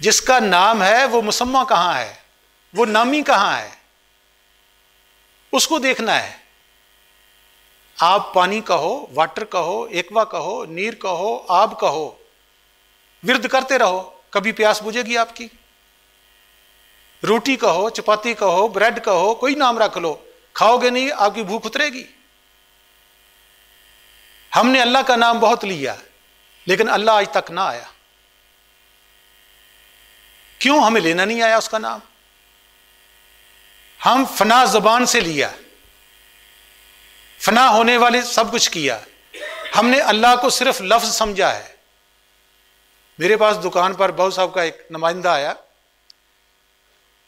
جس کا نام ہے وہ مسمہ کہاں ہے؟ وہ نامی کہاں ہے؟ اس کو دیکھنا ہے۔ آپ پانی کہو، واٹر کہو، ایکوا کہو، نیر کہو، آب کہو۔ ورد کرتے رہو، کبھی پیاس بجھے گی آپ کی۔ روٹی کہو، چپاتی کہو، بریڈ کہو، کوئی نام رکھ لو۔ کھاؤ گے نہیں، آپ کی بھوک اترے گی۔ ہم نے اللہ کا نام بہت لیا، لیکن اللہ آج تک نہ آیا۔ کیوں ہمیں لینا نہیں آیا اس کا نام؟ ہم فنا زبان سے لیا۔ فنا ہونے والے سب کچھ کیا۔ ہم نے اللہ کو صرف لفظ سمجھا ہے۔ میرے پاس دکان پر بہو صاحب کا ایک نمائندہ آیا۔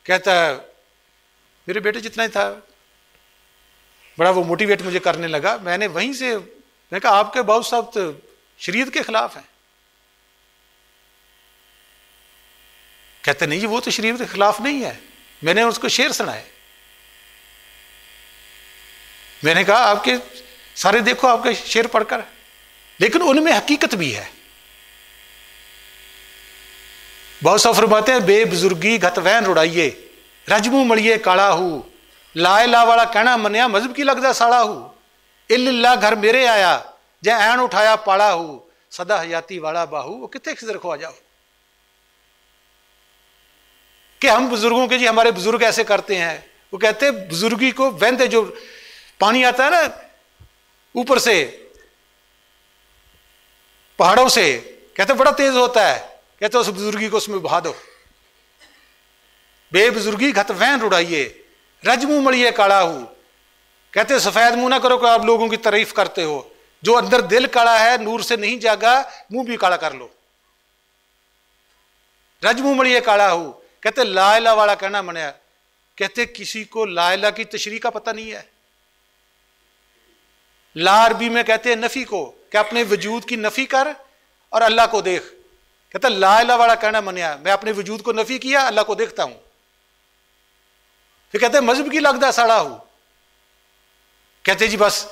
کہتا ہے، میرے بیٹے جتنا ہی تھا۔ بڑا وہ موٹیویٹ مجھے کرنے لگا۔ میں نے وہیں سے، میں کہا، آپ کے بہو صاحب تو شریعت کے خلاف ہیں۔ کہتے نہیں جی وہ تو شریعت کے خلاف نہیں ہے۔ میں نے اس کو شعر سنا ہے میں نے کہا، آپ کے سارے دیکھو، آپ کے شعر پڑھ کر۔ لیکن ان میں حقیقت بھی ہے۔ بہت سا فرماتے ہیں، بے بزرگی گت وین رڑائیے رجمو مڑیے کالا ہو۔ لا لا والا کہنا منیا، مذہب کی لگتا ساڑا ہو۔ اللہ، گھر میرے آیا، جے این اٹھایا پاڑا ہو۔ سدا حیاتی والا باہو، وہ کتنے کھر کھوا جاؤ۔ کہ ہم بزرگوں کے جی ہمارے بزرگ ایسے کرتے ہیں۔ وہ کہتے بزرگی کو ویندے جو پانی آتا ہے نا، اوپر سے، پہاڑوں سے، کہتے بڑا تیز ہوتا ہے۔ کہتے اس بزرگی کو اس میں بہا دو۔ بے بزرگی، گھت وین رڑائیے رج منہ مڑیے، کاڑا ہو کہتے سفید منہ نہ کرو کہ آپ لوگوں کی تعریف کرتے ہو۔ جو اندر دل کاڑا ہے، نور سے نہیں جاگا، منہ بھی کاڑا کر لو۔ رج منہ مڑیے، کاڑا ہو کہتے لا الہ والا کہنا منیا کہتے کسی کو لا الہ کی تشریح کا پتہ نہیں ہے۔ لا عربی میں کہتے ہیں نفی کو، کہ اپنے وجود کی نفی کر اور اللہ کو دیکھ۔ کہتا لا الہ والا کہنا منیا میں اپنے وجود کو نفی کیا، اللہ کو دیکھتا ہوں۔ پھر کہتے مذہب کی لگتا ساڑا ہوں کہتے جی بس،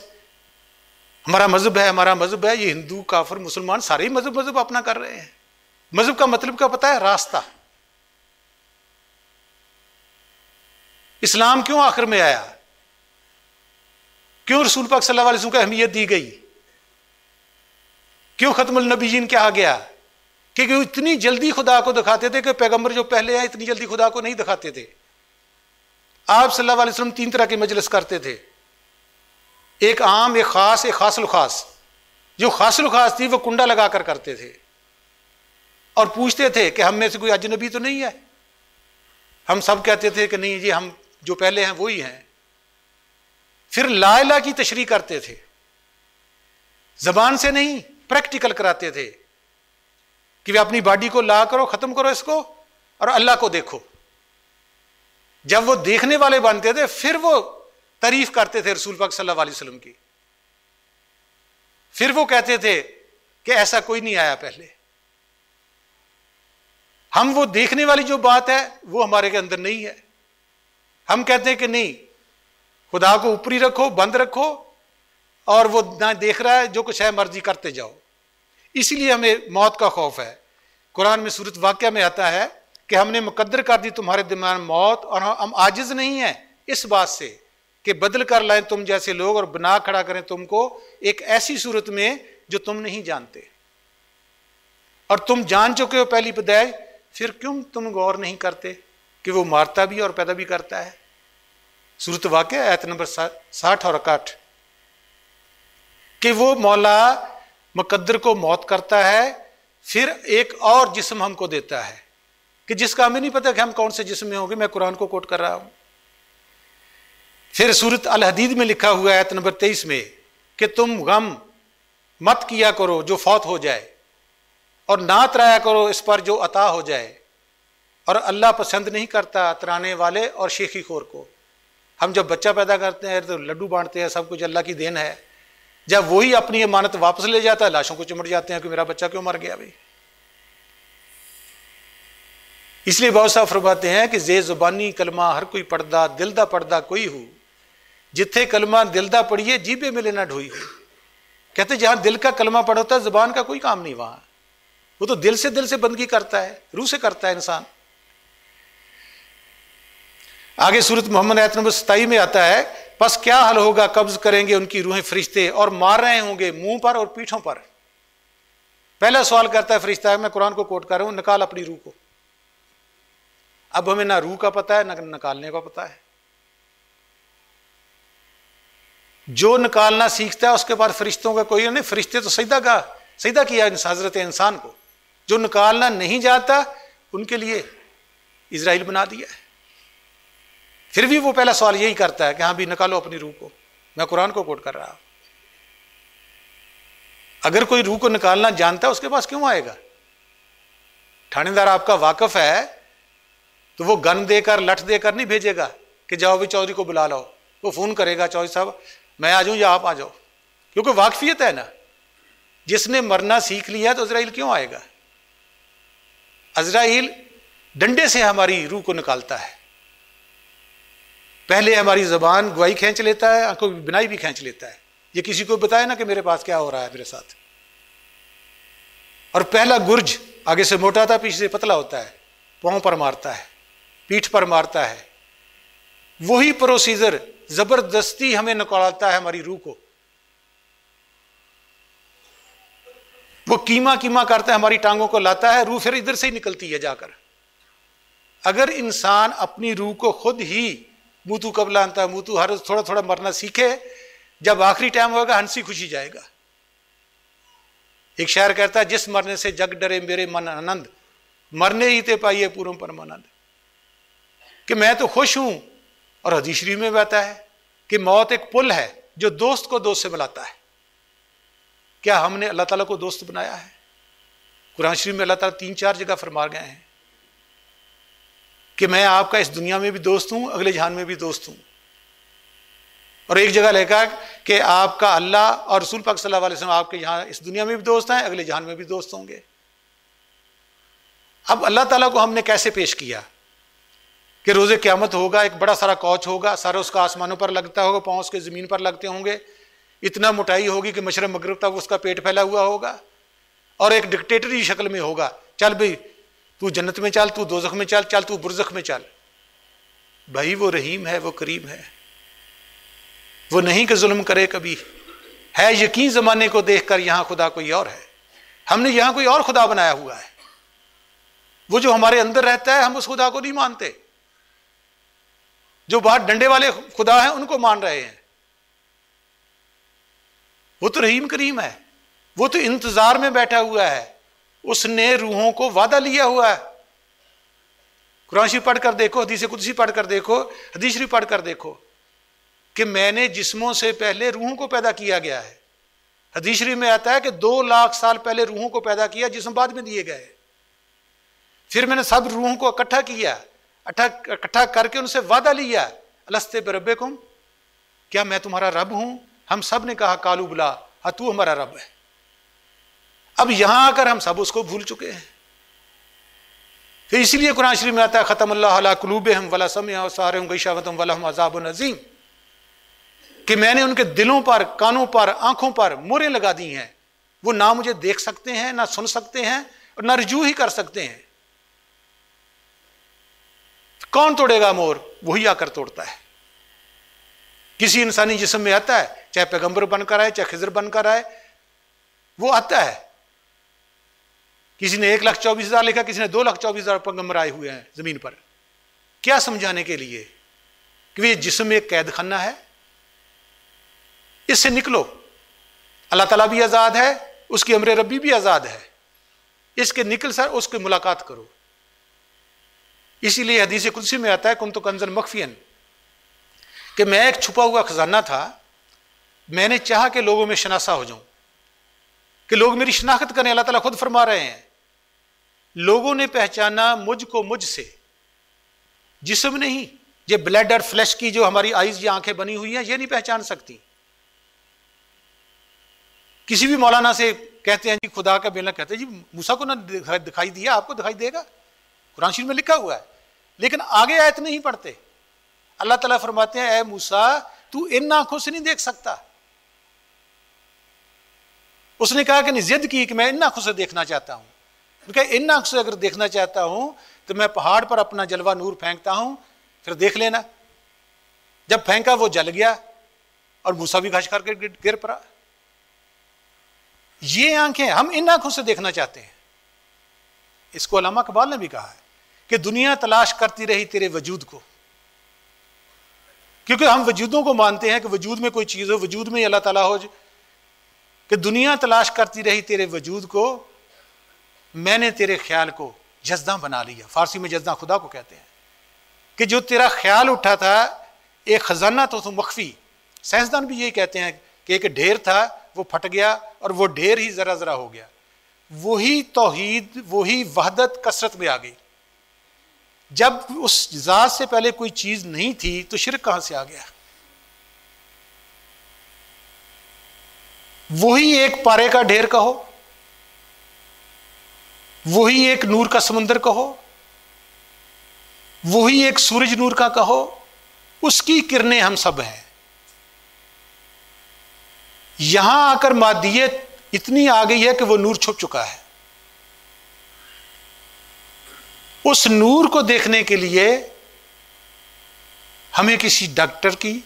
ہمارا مذہب ہے، ہمارا مذہب ہے، یہ ہندو، کافر، مسلمان سارے مذہب مذہب اپنا کر رہے ہیں۔ مذہب کا مطلب کیا پتا ہے؟ راستہ۔ اسلام کیوں آخر میں آیا؟ کیوں رسول پاک صلی اللہ علیہ وسلم کو اہمیت دی گئی؟ کیوں ختم النبی جین کیا گیا کیونکہ وہ اتنی جلدی خدا کو دکھاتے تھے کہ پیغمبر جو پہلے ہیں اتنی جلدی خدا کو نہیں دکھاتے تھے؟ آپ صلی اللہ علیہ وسلم تین طرح کی مجلس کرتے تھے۔ ایک عام، ایک خاص ایک خاص الخاص۔ جو خاص الخاص تھی وہ کنڈا لگا کر کرتے تھے۔ اور پوچھتے تھے کہ ہم میں سے کوئی اجنبی تو نہیں ہے؟ ہم سب کہتے تھے کہ نہیں جی ہم جو پہلے ہیں وہی ہیں۔ پھر لا الہ کی تشریح کرتے تھے۔ زبان سے نہیں پریکٹیکل کراتے تھے۔ کہ وہ اپنی باڈی کو لا کرو، ختم کرو اس کو اور اللہ کو دیکھو۔ جب وہ دیکھنے والے بنتے تھے، پھر وہ تعریف کرتے تھے رسول پاک صلی اللہ علیہ وسلم کی۔ پھر وہ کہتے تھے کہ ایسا کوئی نہیں آیا پہلے۔ ہم وہ دیکھنے والی جو بات ہے، وہ ہمارے کے اندر نہیں ہے۔ ہم کہتے ہیں کہ نہیں، خدا کو اوپری رکھو، بند رکھو، اور وہ نہ دیکھ رہا ہے، جو کچھ ہے، مرضی کرتے جاؤ۔ اسی لیے ہمیں موت کا خوف ہے۔ قرآن میں صورت واقعہ میں آتا ہے کہ ہم نے مقدر کر دی تمہارے دماغ موت، اور ہم آجز نہیں ہیں۔ اس بات سے کہ بدل کر لائیں تم جیسے لوگ، اور بنا کھڑا کریں تم کو ایک ایسی صورت میں جو تم نہیں جانتے۔ اور تم جان چکے ہو پہلی پیدائش پھر کیوں تم غور نہیں کرتے؟ کہ وہ مارتا بھی اور پیدا بھی کرتا ہے۔ صورت واقع ایت نمبر ساٹھ اور اکاٹھ۔ کہ وہ مولا مقدر کو موت کرتا ہے، پھر ایک اور جسم ہم کو دیتا ہے۔ کہ جس کا ہمیں نہیں پتا کہ ہم کون سے جسم میں ہوں گے، میں قرآن کو کوٹ کر رہا ہوں۔ پھر صورت الحدید میں لکھا ہوا ہے نمبر تیئیس میں، کہ تم غم مت کیا کرو جو فوت ہو جائے، اور نہ ترایا کرو اس پر جو عطا ہو جائے۔ اور اللہ پسند نہیں کرتا ترانے والے اور شیخی خور کو۔ ہم جب بچہ پیدا کرتے ہیں تو لڈو بانٹتے ہیں، سب کچھ اللہ کی دین ہے۔ جب وہی اپنی امانت واپس لے جاتا ہے، لاشوں کو چمٹ جاتے ہیں کہ میرا بچہ کیوں مر گیا بھائی؟ اس لیے بہت سا فرماتے ہیں کہ زے زبانی کلمہ ہر کوئی پڑھدا دل دا پڑھدا کوئی ہو۔ جتھے کلمہ دل دا پڑھیے، جیبے میں لینا ڈھوئی ہو۔ کہتے جہاں دل کا کلمہ پڑھوتا ہے، زبان کا کوئی کام نہیں وہاں۔ وہ تو دل سے دل سے بندگی کرتا ہے، روح سے کرتا ہے انسان۔ آگے صورت محمد ایت نمبر ستائی میں آتا ہے، پس کیا حل ہوگا؟ قبض کریں گے ان کی روحیں فرشتے اور مار رہے ہوں گے منہ پر اور پیٹھوں پر۔ پہلا سوال کرتا ہے فرشتہ ہے میں قرآن کو کوٹ کر رہا ہوں، نکال اپنی روح کو۔ اب ہمیں نہ روح کا پتا ہے، نہ نکالنے کا پتا ہے۔ جو نکالنا سیکھتا ہے، اس کے بعد فرشتوں کا کوئی نہیں، فرشتے تو سیدھا کا سیدھا کیا حضرت انسان کو۔ جو نکالنا نہیں جاتا، ان کے لیے اسرائیل بنا دیا ہے۔ پھر بھی وہ پہلا سوال یہی کرتا ہے کہ ہاں بھی نکالو اپنی روح کو۔ میں قرآن کو کوٹ کر رہا ہوں۔ اگر کوئی روح کو نکالنا جانتا ہے، اس کے پاس کیوں آئے گا؟ تھانے دار آپ کا واقف ہے تو وہ گن دے کر لٹ دے کر نہیں بھیجے گا کہ جاؤ بھی چودھری کو بلا لو وہ فون کرے گا، چودھری صاحب، میں آ جاؤں یا آپ آ جاؤ؟ کیونکہ واقفیت ہے نا۔ جس نے مرنا سیکھ لیا تو اسرائیل کیوں آئے گا؟ اسرائیل ڈنڈے سے ہماری روح کو نکالتا ہے۔ پہلے ہماری زبان گواہی کھینچ لیتا ہے آنکھوں کی بنائی بھی کھینچ لیتا ہے۔ یہ کسی کو بتایا نا کہ میرے پاس کیا ہو رہا ہے میرے ساتھ۔ اور پہلا گرج آگے سے موٹا تھا، پیچھے سے پتلا ہوتا ہے۔ پاؤں پر مارتا ہے، پیٹھ پر مارتا ہے۔ وہی پروسیجر زبردستی ہمیں نکالتا ہے ہماری روح کو۔ وہ کیما کیما کرتا ہے، ہماری ٹانگوں کو لاتا ہے، روح پھر ادھر سے ہی نکلتی ہے جا کر۔ اگر انسان اپنی روح کو خود ہی موتو کب لانتا ہے، موتو ہر تھوڑا تھوڑا مرنا سیکھے، جب آخری ٹائم ہوگا ہنسی خوشی جائے گا۔ ایک شہر کہتا ہے، جس مرنے سے جگ ڈرے میرے من آنند مرنے ہی تے پائیے پورم پر منند۔ کہ میں تو خوش ہوں، اور حدیثری میں بہتا ہے کہ موت ایک پل ہے جو دوست کو دوست سے ملاتا ہے۔ کیا ہم نے اللہ تعالیٰ کو دوست بنایا ہے؟ قرآن شریف میں اللہ تعالیٰ تین چار جگہ فرما گئے ہیں۔ کہ میں آپ کا اس دنیا میں بھی دوست ہوں، اگلے جہان میں بھی دوست ہوں۔ اور ایک جگہ لکھا کہ آپ کا اللہ اور رسول پاک صلی اللہ علیہ وسلم آپ کے یہاں اس دنیا میں بھی دوست ہیں، اگلے جہان میں بھی دوست ہوں گے۔ اب اللہ تعالیٰ کو ہم نے کیسے پیش کیا؟ کہ روزے قیامت ہوگا، ایک بڑا سارا کوچ ہوگا سارا اس کا آسمانوں پر لگتا ہوگا، پاؤں اس کے زمین پر لگتے ہوں گے۔ اتنا موٹائی ہوگی کہ مشرق مغرب تک اس کا پیٹ پھیلا ہوا ہوگا۔ اور ایک ڈکٹیٹری شکل میں ہوگا۔ چل بھائی تو جنت میں چل تو دوزخ میں چل چل تو برزخ میں چل بھائی، وہ رحیم ہے، وہ کریم ہے۔ وہ نہیں کہ ظلم کرے کبھی۔ ہے یقین زمانے کو دیکھ کر یہاں خدا کوئی اور ہے۔ ہم نے یہاں کوئی اور خدا بنایا ہوا ہے۔ وہ جو ہمارے اندر رہتا ہے، ہم اس خدا کو نہیں مانتے۔ جو باہر ڈنڈے والے خدا ہیں، ان کو مان رہے ہیں۔ وہ تو رحیم کریم ہے۔ وہ تو انتظار میں بیٹھا ہوا ہے۔ اس نے روحوں کو وعدہ لیا ہوا ہے۔ قرآن شریف پڑھ کر دیکھو، حدیث قدسی پڑھ کر دیکھو، حدیث شریف پڑھ کر دیکھو کہ میں نے جسموں سے پہلے روحوں کو پیدا کیا گیا ہے۔ حدیث شریف میں آتا ہے کہ دو لاکھ سال پہلے روحوں کو پیدا کیا، جسم بعد میں دیے گئے۔ پھر میں نے سب روحوں کو اکٹھا کیا اکٹھا کر کے ان سے وعدہ لیا۔ السط برب کیا میں تمہارا رب ہوں؟ ہم سب نے کہا کالو بلا ہاں تو ہمارا رب ہے۔ اب یہاں آ کر ہم سب اس کو بھول چکے ہیں۔ پھر اسی لیے قرآن شریف میں آتا ہے، ختم اللہ علیہ قلوب ہم ولا سمیا سارے عذاب عظیم۔ کہ میں نے ان کے دلوں پر، کانوں پر، آنکھوں پر مورے لگا دی ہیں۔ وہ نہ مجھے دیکھ سکتے ہیں، نہ سن سکتے ہیں اور نہ رجوع ہی کر سکتے ہیں۔ کون توڑے گا مور؟ وہی آ کر توڑتا ہے۔ کسی انسانی جسم میں آتا ہے، چاہے پیغمبر بن کر آئے، چاہے خضر بن کر آئے، وہ آتا ہے۔ کسی نے ایک لاکھ چوبیس ہزار لکھا، کسی نے دو لاکھ چوبیس ہزار پیغمبر آئے ہوئے ہیں زمین پر۔ کیا سمجھانے کے لیے کہ یہ جسم ایک قید خانہ ہے؟ اس سے نکلو۔ اللہ تعالیٰ بھی آزاد ہے، اس کی امر ربی بھی آزاد ہے۔ اس کے نکل سر، اس کی ملاقات کرو۔ اسی لیے حدیث قدسی میں آتا ہے کن تو کنزن مخفین، کہ میں ایک چھپا ہوا خزانہ تھا، میں نے چاہا کہ لوگوں میں شناسا ہو جاؤں، کہ لوگ میری شناخت کریں۔ اللہ تعالیٰ خود فرما رہے ہیں۔ لوگوں نے پہچانا مجھ کو مجھ سے۔ جسم نہیں، یہ بلڈ اور فلیش کی جو ہماری آئیز یہ آنکھیں بنی ہوئی ہیں، یہ نہیں پہچان سکتی۔ کسی بھی مولانا سے کہتے ہیں جی خدا کا بیلنا کہتے ہیں۔ جی موسا کو نہ دکھائی دیا آپ کو دکھائی دے گا۔ قرآن شریف میں لکھا ہوا ہے۔ لیکن آگے آیت نہیں پڑھتے۔ اللہ تعالیٰ فرماتے ہیں، اے موسا تو ان آنکھوں سے نہیں دیکھ سکتا۔ اس نے کہا کہ نہیں ضد کی کہ میں ان آنکھوں سے دیکھنا چاہتا ہوں۔ کیونکہ ان آنکھ سے اگر دیکھنا چاہتا ہوں تو میں پہاڑ پر اپنا جلوہ نور پھینکتا ہوں، پھر دیکھ لینا۔ جب پھینکا وہ جل گیا اور موسا بھی گھاش کر کے گر پڑا۔ یہ آنکھیں ہم ان آنکھوں سے دیکھنا چاہتے ہیں۔ اس کو علامہ اقبال نے بھی کہا ہے کہ دنیا تلاش کرتی رہی تیرے وجود کو۔ کیونکہ ہم وجودوں کو مانتے ہیں کہ وجود میں کوئی چیز ہو، وجود میں اللہ تعالیٰ ہو۔ کہ دنیا تلاش کرتی رہی تیرے وجود کو میں نے تیرے خیال کو جزدہ بنا لیا۔ فارسی میں جزدہ خدا کو کہتے ہیں کہ جو تیرا خیال اٹھا تھا، ایک خزانہ تو تو مخفی۔ سائنسدان بھی یہی کہتے ہیں کہ ایک ڈھیر تھا، وہ پھٹ گیا اور وہ ڈھیر ہی ذرا ذرا ہو گیا۔ وہی توحید، وہی وحدت کثرت میں آ گئی۔ جب اس ذات سے پہلے کوئی چیز نہیں تھی تو شرک کہاں سے آ گیا؟ وہی ایک پارے کا ڈھیر کہو۔ وہی ایک نور کا سمندر کہو، وہی ایک سورج نور کا کہو، اس کی کرنیں ہم سب ہیں۔ یہاں آ کر مادیت اتنی آ گئی ہے کہ وہ نور چھپ چکا ہے۔ اس نور کو دیکھنے کے لیے ہمیں کسی ڈاکٹر کی،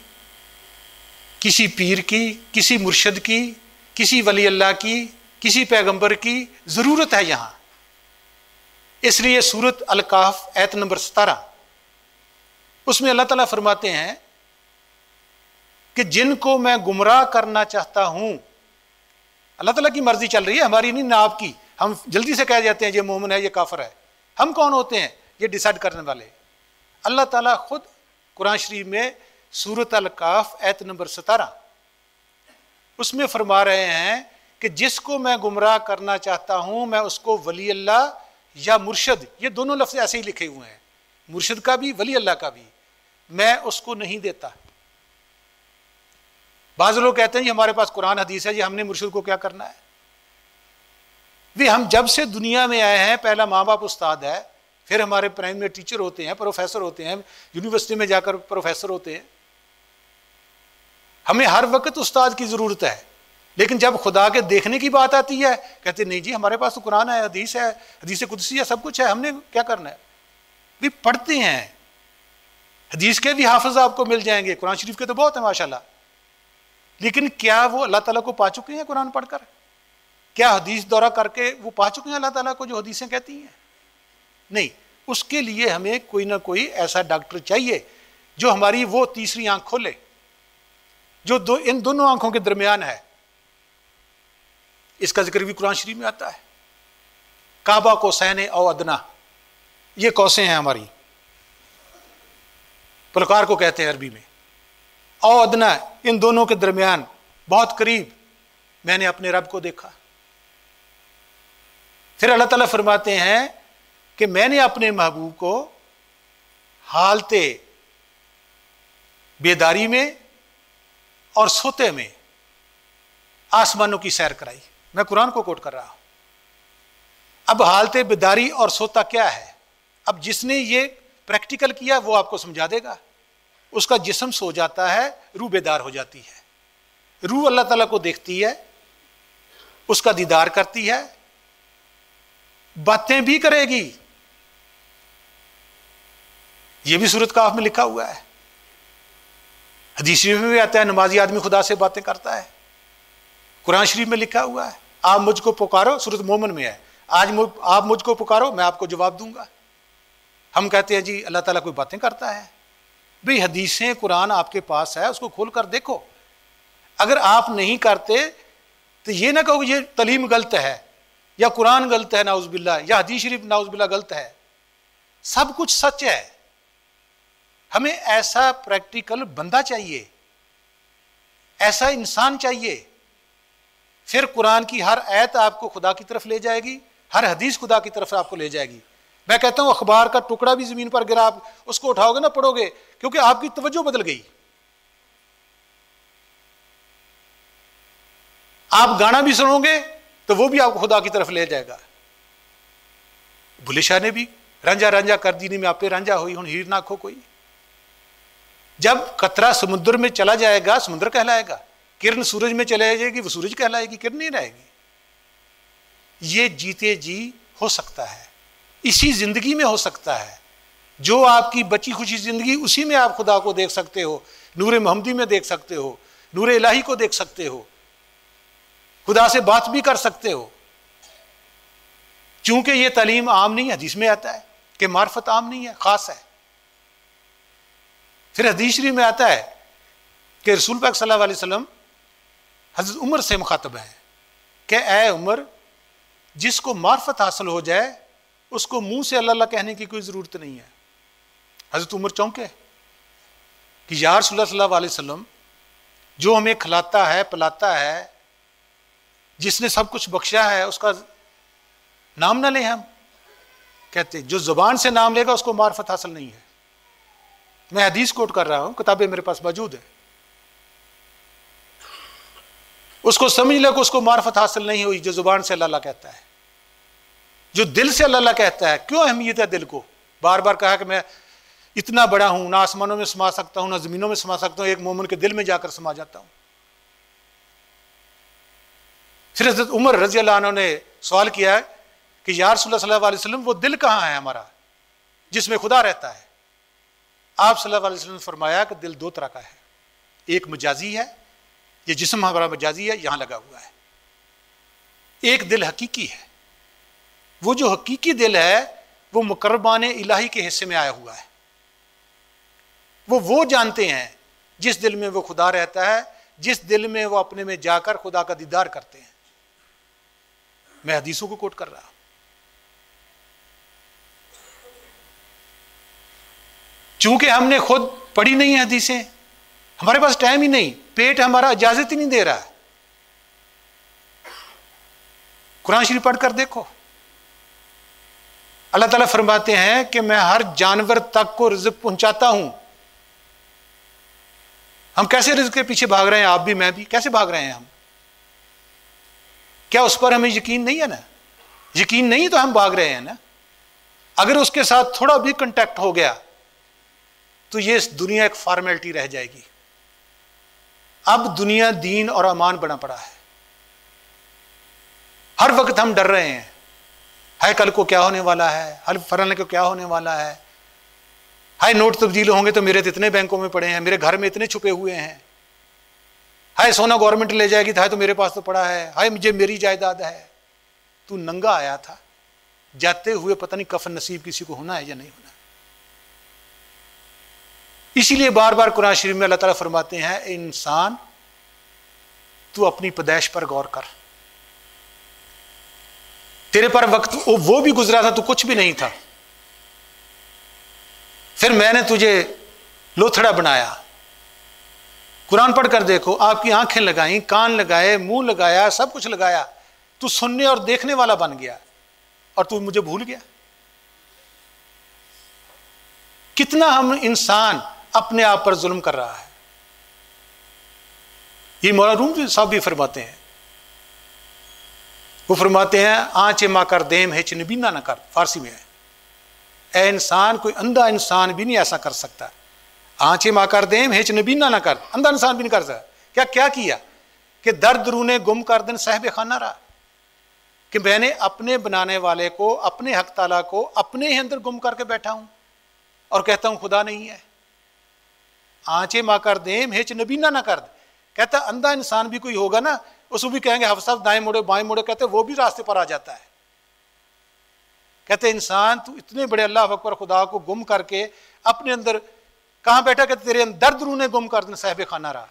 کسی پیر کی، کسی مرشد کی، کسی ولی اللہ کی، کسی پیغمبر کی ضرورت ہے یہاں۔ اس لیے سورت الکاف ایت نمبر ستارہ، اس میں اللہ تعالیٰ فرماتے ہیں کہ جن کو میں گمراہ کرنا چاہتا ہوں، اللہ تعالیٰ کی مرضی چل رہی ہے، ہماری نہیں، نہ آپ کی۔ ہم جلدی سے کہہ جاتے ہیں، یہ مومن ہے، یہ کافر ہے۔ ہم کون ہوتے ہیں؟ یہ ڈیسائڈ کرنے والے۔ اللہ تعالیٰ خود قرآن شریف میں سورت الکاف ایت نمبر ستارہ، اس میں فرما رہے ہیں کہ جس کو میں گمراہ کرنا چاہتا ہوں، میں اس کو ولی اللہ یا مرشد، یہ دونوں لفظ ایسے ہی لکھے ہوئے ہیں۔ مرشد کا بھی، ولی اللہ کا بھی۔ میں اس کو نہیں دیتا۔ بعض لوگ کہتے ہیں جی ہمارے پاس قرآن حدیث ہے جی ہم نے مرشد کو کیا کرنا ہے؟ بھی ہم جب سے دنیا میں آئے ہیں، پہلا ماں باپ استاد ہے، پھر ہمارے پرائمری ٹیچر ہوتے ہیں، پروفیسر ہوتے ہیں، یونیورسٹی میں جا کر پروفیسر ہوتے ہیں۔ ہمیں ہر وقت استاد کی ضرورت ہے۔ لیکن جب خدا کے دیکھنے کی بات آتی ہے، کہتے نہیں جی ہمارے پاس تو قرآن ہے، حدیث ہے، حدیث قدسی ہے، سب کچھ ہے، ہم نے کیا کرنا ہے؟ بھی پڑھتے ہیں۔ حدیث کے بھی حافظ آپ کو مل جائیں گے، قرآن شریف کے تو بہت ہیں ماشاء اللہ لیکن کیا وہ اللہ تعالیٰ کو پا چکے ہیں قرآن پڑھ کر؟ کیا حدیث دورہ کر کے وہ پا چکے ہیں اللہ تعالیٰ کو جو حدیثیں کہتی ہیں؟ نہیں، اس کے لیے ہمیں کوئی نہ کوئی ایسا ڈاکٹر چاہیے جو ہماری وہ تیسری آنکھ کھولے، جو دو، ان دونوں آنکھوں کے درمیان ہے۔ اس کا ذکر بھی قرآن شریف میں آتا ہے۔ کعبہ کو سین او ادنا، یہ کوسیں ہیں ہماری۔ پلکار کو کہتے ہیں عربی میں۔ او ادنا، ان دونوں کے درمیان بہت قریب میں نے اپنے رب کو دیکھا۔ پھر اللہ تعالیٰ فرماتے ہیں کہ میں نے اپنے محبوب کو حالتے بیداری میں اور سوتے میں آسمانوں کی سیر کرائی۔ میں قرآن کو کوٹ کر رہا ہوں۔ اب حالت بیداری اور سوتا کیا ہے؟ اب جس نے یہ پریکٹیکل کیا، وہ آپ کو سمجھا دے گا۔ اس کا جسم سو جاتا ہے، روح بیدار ہو جاتی ہے۔ روح اللہ تعالیٰ کو دیکھتی ہے، اس کا دیدار کرتی ہے۔ باتیں بھی کرے گی۔ یہ بھی صورت کاف میں لکھا ہوا ہے۔ حدیث شریف میں بھی آتا ہے، نمازی آدمی خدا سے باتیں کرتا ہے۔ قرآن شریف میں لکھا ہوا ہے۔ آپ مجھ کو پکارو، صورت مومن میں ہے۔ آج آپ مجھ کو پکارو، میں آپ کو جواب دوں گا۔ ہم کہتے ہیں جی اللہ تعالیٰ کوئی باتیں کرتا ہے۔ بھائی حدیثیں، قرآن آپ کے پاس ہے، اس کو کھول کر دیکھو۔ اگر آپ نہیں کرتے، تو یہ نہ کہو یہ تعلیم غلط ہے، یا قرآن غلط ہے ناؤز باللہ، یا حدیث شریف ناؤز باللہ، غلط ہے۔ سب کچھ سچ ہے۔ ہمیں ایسا پریکٹیکل بندہ چاہیے، ایسا انسان چاہیے پھر قرآن کی ہر ایت آپ کو خدا کی طرف لے جائے گی، ہر حدیث خدا کی طرف آپ کو لے جائے گی۔ میں کہتا ہوں اخبار کا ٹکڑا بھی زمین پر گرا، آپ اس کو اٹھاؤ گے نا، پڑھو گے، کیونکہ آپ کی توجہ بدل گئی۔ آپ گانا بھی سنو گے تو وہ بھی آپ کو خدا کی طرف لے جائے گا۔ بھلے شاہ نے بھی رنجا رنجا کر دی میں آپ پہ رنجا ہوئی ہوں ہیر ناک ہو کوئی۔ جب کترا سمندر میں چلا جائے گا، سمندر کہلائے گا۔ کرن سورج میں چلے جائے گی، وہ سورج کہلائے گی، کرن نہیں رہے گی۔ یہ جیتے جی ہو سکتا ہے۔ اسی زندگی میں ہو سکتا ہے۔ جو آپ کی بچی خوشی زندگی، اسی میں آپ خدا کو دیکھ سکتے ہو۔ نور محمدی میں دیکھ سکتے ہو۔ نور الہی کو دیکھ سکتے ہو۔ خدا سے بات بھی کر سکتے ہو۔ چونکہ یہ تعلیم عام نہیں ہے جس میں آتا ہے کہ معرفت عام نہیں ہے، خاص ہے۔ پھر حدیث شریف میں آتا ہے کہ رسول پاک صلی اللہ علیہ وسلم حضرت عمر سے مخاطب ہے کہ اے عمر، جس کو معرفت حاصل ہو جائے، اس کو منہ سے اللہ اللہ کہنے کی کوئی ضرورت نہیں ہے۔ حضرت عمر چونکے کہ یار صلی اللہ علیہ وسلم جو ہمیں کھلاتا ہے، پلاتا ہے، جس نے سب کچھ بخشا ہے، اس کا نام نہ لیں ہم۔ کہتے جو زبان سے نام لے گا، اس کو معرفت حاصل نہیں ہے۔ میں حدیث کوٹ کر رہا ہوں، کتابیں میرے پاس موجود ہیں۔ اس کو سمجھ لے کہ اس کو معرفت حاصل نہیں ہوئی جو زبان سے اللہ اللہ کہتا ہے۔ جو دل سے اللہ اللہ کہتا ہے، کیوں اہمیت ہے دل کو؟ بار بار کہا کہ میں اتنا بڑا ہوں، نہ آسمانوں میں سما سکتا ہوں، نہ زمینوں میں سما سکتا ہوں، ایک مومن کے دل میں جا کر سما جاتا ہوں۔ پھر حضرت عمر رضی اللہ عنہ نے سوال کیا ہے کہ یار صلی اللہ علیہ وسلم، وہ دل کہاں ہے ہمارا؟ جس میں خدا رہتا ہے۔ آپ صلی اللہ علیہ وسلم نے فرمایا کہ دل دو طرح کا ہے، ایک مجازی ہے یہ جسم ہمارا مجازی ہے، یہاں لگا ہوا ہے۔ ایک دل حقیقی ہے۔ وہ جو حقیقی دل ہے، وہ مقربان الہی کے حصے میں آیا ہوا ہے۔ وہ وہ جانتے ہیں جس دل میں وہ خدا رہتا ہے، جس دل میں وہ اپنے میں جا کر خدا کا دیدار کرتے ہیں۔ میں حدیثوں کو کوٹ کر رہا ہوں۔ چونکہ ہم نے خود پڑھی نہیں حدیثیں ہمارے پاس ٹائم ہی نہیں، پیٹ ہمارا اجازت ہی نہیں دے رہا قرآن شریف پڑھ کر دیکھو۔ اللہ تعالیٰ فرماتے ہیں کہ میں ہر جانور تک کو رزق پہنچاتا ہوں۔ ہم کیسے رزق کے پیچھے بھاگ رہے ہیں؟ آپ بھی، میں بھی۔ کیسے بھاگ رہے ہیں ہم؟ کیا اس پر ہمیں یقین نہیں ہے نا؟ یقین نہیں تو ہم بھاگ رہے ہیں نا؟ اگر اس کے ساتھ تھوڑا بھی کنٹیکٹ ہو گیا، تو یہ دنیا ایک فارمیلٹی رہ جائے گی۔ اب دنیا دین اور امان بنا پڑا ہے۔ ہر وقت ہم ڈر رہے ہیں۔ ہے کل کو کیا ہونے والا ہے؟ ہر فرن کو کیا ہونے والا ہے؟ ہائے نوٹ تبدیل ہوں گے تو میرے تو اتنے بینکوں میں پڑے ہیں، میرے گھر میں اتنے چھپے ہوئے ہیں۔ ہائے سونا گورنمنٹ لے جائے گی تو میرے پاس تو پڑا ہے۔ ہائے مجھے میری جائیداد ہے۔ تو ننگا آیا تھا۔ جاتے ہوئے پتہ نہیں کفن نصیب کسی کو ہونا ہے یا نہیں ہونا۔ اسی لیے بار بار قرآن شریف میں اللہ تعالیٰ فرماتے ہیں، انسان، تو اپنی پیدائش پر غور کر۔ تیرے پر وقت، وہ بھی گزرا تھا تو کچھ بھی نہیں تھا۔ پھر میں نے تجھے لوتھڑا بنایا۔ قرآن پڑھ کر دیکھو، آپ کی آنکھیں لگائیں، کان لگائے، منہ لگایا، سب کچھ لگایا۔ تو سننے اور دیکھنے والا بن گیا۔ اور تو مجھے بھول گیا۔ کتنا ہم انسان اپنے آپ پر ظلم کر رہا ہے۔ یہ مولا روم جی صاحب بھی فرماتے ہیں۔ وہ فرماتے ہیں، آنچ ماں کر دیم ہچ نبینا نہ کر، فارسی میں ہے۔ اے انسان، کوئی اندھا انسان بھی نہیں ایسا کر سکتا۔ آنچے ماں کر دیم ہچ نبینا نہ کر، اندھا انسان بھی نہیں کر سکتا۔ کیا کیا کیا؟ کہ درد رونے گم کر دن صاحب خانہ رہا۔ کہ میں نے اپنے بنانے والے کو، اپنے حق تعالیٰ کو اپنے ہی اندر گم کر کے بیٹھا ہوں۔ اور کہتا ہوں، خدا نہیں ہے۔ آنچے ماں کر دیں ہچ نبینا نہ کر دے کہتا اندھا انسان بھی کوئی ہوگا نا، اس کو بھی کہیں گے حفظ دائیں موڑے، بائیں موڑے، کہتے وہ بھی راستے پر آ جاتا ہے۔ کہتے انسان، تو اتنے بڑے اللہ اکبر، خدا کو گم کر کے اپنے اندر کہاں بیٹھا کہ تیرے درد رونے گم کر دیں، صاحب خانہ رہا۔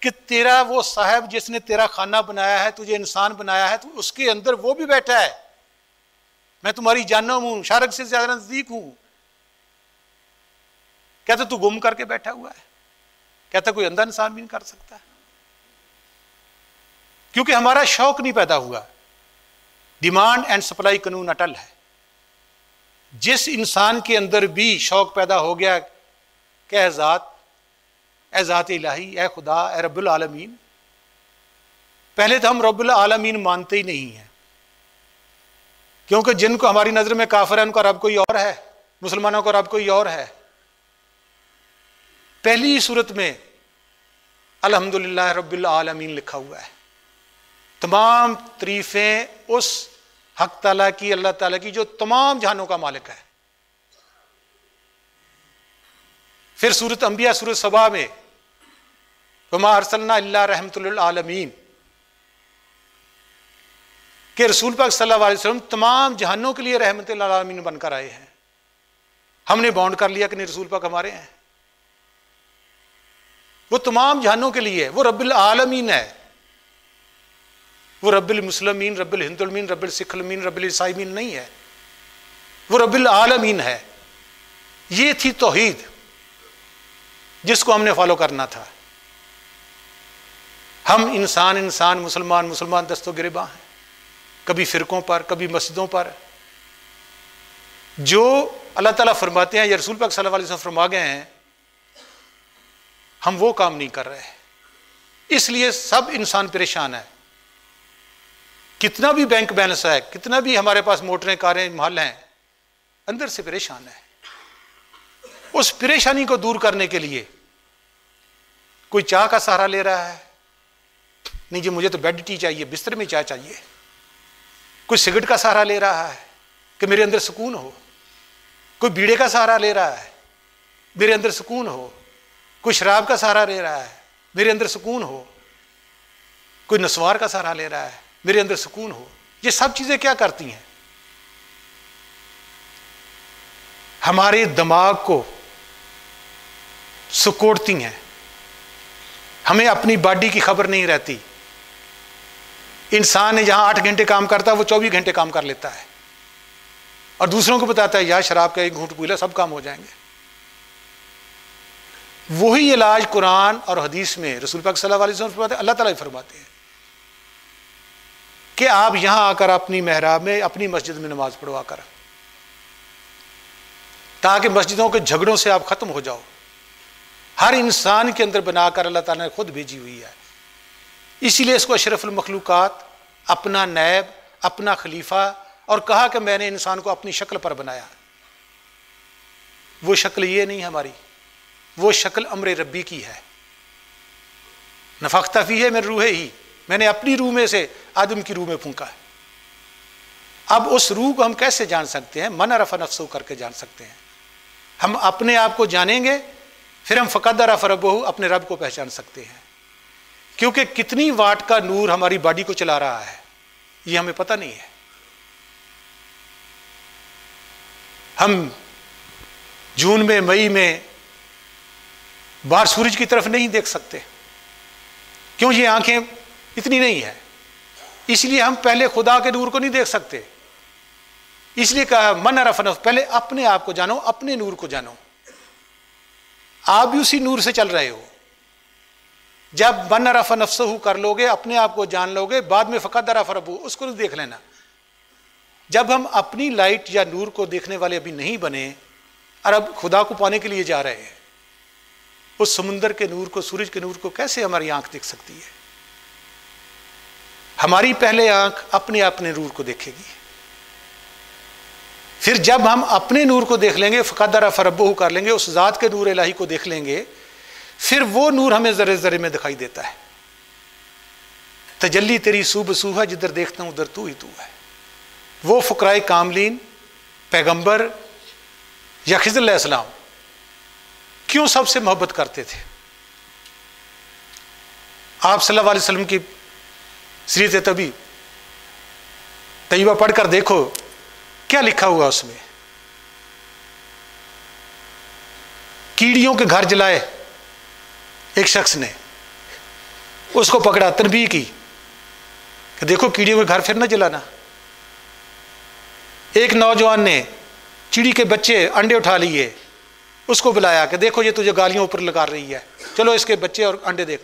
کہ تیرا وہ صاحب جس نے تیرا خانہ بنایا ہے، تجھے انسان بنایا ہے، تو اس کے اندر وہ بھی بیٹھا ہے۔ میں تمہاری جانم ہوں شارک سے زیادہ نزدیک ہوں۔ کہتے تو گم کر کے بیٹھا ہوا ہے؟ کہتا کوئی اندھا انسان بھی نہیں کر سکتا؟ کیونکہ ہمارا شوق نہیں پیدا ہوا۔ ڈیمانڈ اینڈ سپلائی قانون اٹل ہے۔ جس انسان کے اندر بھی شوق پیدا ہو گیا، کہ اے ذات اے ذات الہی، اے خدا، اے رب العالمین، پہلے تو ہم رب العالمین مانتے ہی نہیں ہیں۔ کیونکہ جن کو ہماری نظر میں کافر ہے ان کا رب کوئی اور ہے، مسلمانوں کا رب کوئی اور ہے۔ پہلی صورت میں الحمد رب العالمین لکھا ہوا ہے۔ تمام تعریفیں اس حق تعالیٰ کی، اللہ تعالیٰ کی جو تمام جہانوں کا مالک ہے۔ پھر صورت انبیاء، صورت صبا میں ارسلنا اللہ رحمت العالمین کہ رسول پاک صلی اللہ علیہ وسلم تمام جہانوں کے لیے رحمت اللہ عالمین بن کر آئے ہیں۔ ہم نے باؤنڈ کر لیا کہ نہیں، رسول پاک ہمارے ہیں۔ وہ تمام جہانوں کے لیے وہ رب العالمین ہے۔ وہ رب المسلمین، رب الہند المین، رب السکھ المین، رب السائمین نہیں ہے۔ وہ رب العالمین ہے۔ یہ تھی توحید جس کو ہم نے فالو کرنا تھا۔ ہم انسان انسان، مسلمان مسلمان دست و گربا ہیں۔ کبھی فرقوں پر، کبھی مسجدوں پر۔ جو اللہ تعالیٰ فرماتے ہیں یا رسول پاک صلی اللہ علیہ وسلم فرما گئے ہیں ہم وہ کام نہیں کر رہے۔ اس لیے سب انسان پریشان ہے کتنا بھی بینک بیلنس ہے، کتنا بھی ہمارے پاس موٹریں، کاریں، محل ہیں، اندر سے پریشان ہے اس پریشانی کو دور کرنے کے لیے کوئی چاہ کا سہارا لے رہا ہے۔ نہیں جی مجھے تو بیڈ ٹی چاہیے، بستر میں چائے چاہیے۔ کوئی سگریٹ کا سہارا لے رہا ہے کہ میرے اندر سکون ہو۔ کوئی بیڑے کا سہارا لے رہا ہے، میرے اندر سکون ہو۔ کوئی شراب کا سہارا لے رہا ہے، میرے اندر سکون ہو۔ کوئی نسوار کا سہارا لے رہا ہے، میرے اندر سکون ہو۔ یہ سب چیزیں کیا کرتی ہیں؟ ہمارے دماغ کو سکوڑتی ہیں۔ ہمیں اپنی باڈی کی خبر نہیں رہتی۔ انسان جہاں آٹھ گھنٹے کام کرتا ہے، وہ چوبیس گھنٹے کام کر لیتا ہے۔ اور دوسروں کو بتاتا ہے، یا شراب کا ایک گھونٹ پیلا سب کام ہو جائیں گے۔ وہی علاج قرآن اور حدیث میں رسول پاک صلی اللہ علیہ وسلم فرماتے ہیں، اللہ تعالیٰ فرماتے ہیں کہ آپ یہاں آ کر اپنی محراب میں، اپنی مسجد میں نماز پڑھوا کر، تاکہ مسجدوں کے جھگڑوں سے آپ ختم ہو جاؤ۔ ہر انسان کے اندر بنا کر اللہ تعالیٰ نے خود بھیجی ہوئی ہے۔ اسی لیے اس کو اشرف المخلوقات، اپنا نیب، اپنا خلیفہ اور کہا کہ میں نے انسان کو اپنی شکل پر بنایا۔ وہ شکل یہ نہیں ہماری۔ وہ شکل امر ربی کی ہے۔ نفق فی ہے، میرے روح ہی۔ میں نے اپنی روح میں سے آدم کی روح میں پھونکا ہے۔ اب اس روح کو ہم کیسے جان سکتے ہیں؟ من رف نفسو کر کے جان سکتے ہیں۔ ہم اپنے آپ کو جانیں گے، پھر ہم فقد رف رب اپنے رب کو پہچان سکتے ہیں۔ کیونکہ کتنی واٹ کا نور ہماری باڈی کو چلا رہا ہے، یہ ہمیں پتہ نہیں ہے۔ ہم جون میں، مئی میں باہر سورج کی طرف نہیں دیکھ سکتے۔ کیوں یہ آنکھیں اتنی نہیں ہے اس لیے ہم پہلے خدا کے نور کو نہیں دیکھ سکتے۔ اس لیے کہا من رفنف پہلے اپنے آپ کو جانو، اپنے نور کو جانو۔ آپ بھی اسی نور سے چل رہے ہو۔ جب من رف نفس کر لو گے، اپنے آپ کو جان لو گے، بعد میں فقط رف ربو اس کو دیکھ لینا۔ جب ہم اپنی لائٹ یا نور کو دیکھنے والے ابھی نہیں بنے اور اب خدا کو پانے کے لیے جا رہے ہیں۔ اس سمندر کے نور کو، سورج کے نور کو کیسے ہماری آنکھ دیکھ سکتی ہے؟ ہماری پہلے آنکھ اپنے اپنے نور کو دیکھے گی۔ پھر جب ہم اپنے نور کو دیکھ لیں گے، فقدر فربو کر لیں گے، اس ذات کے نور الہی کو دیکھ لیں گے، پھر وہ نور ہمیں ذرے ذرے میں دکھائی دیتا ہے۔ تجلی تیری صوب سو ہے جدھر دیکھتا ہوں ادھر تو ہی تو ہے۔ وہ فقرائے کاملین، پیغمبر یا خضر علیہ السلام۔ کیوں سب سے محبت کرتے تھے؟ آپ صلی اللہ علیہ وسلم کی سریت طبی طیبہ پڑھ کر دیکھو، کیا لکھا ہوا اس میں؟ کیڑیوں کے گھر جلائے ایک شخص نے، اس کو پکڑا تنبی کی کہ دیکھو کیڑیوں کے گھر پھر نہ جلانا۔ ایک نوجوان نے چڑی کے بچے انڈے اٹھا لیے۔ اس کو بلایا کہ دیکھو یہ تجھے گالیوں اوپر لگا رہی ہے۔ چلو اس کے بچے اور انڈے دیکھ۔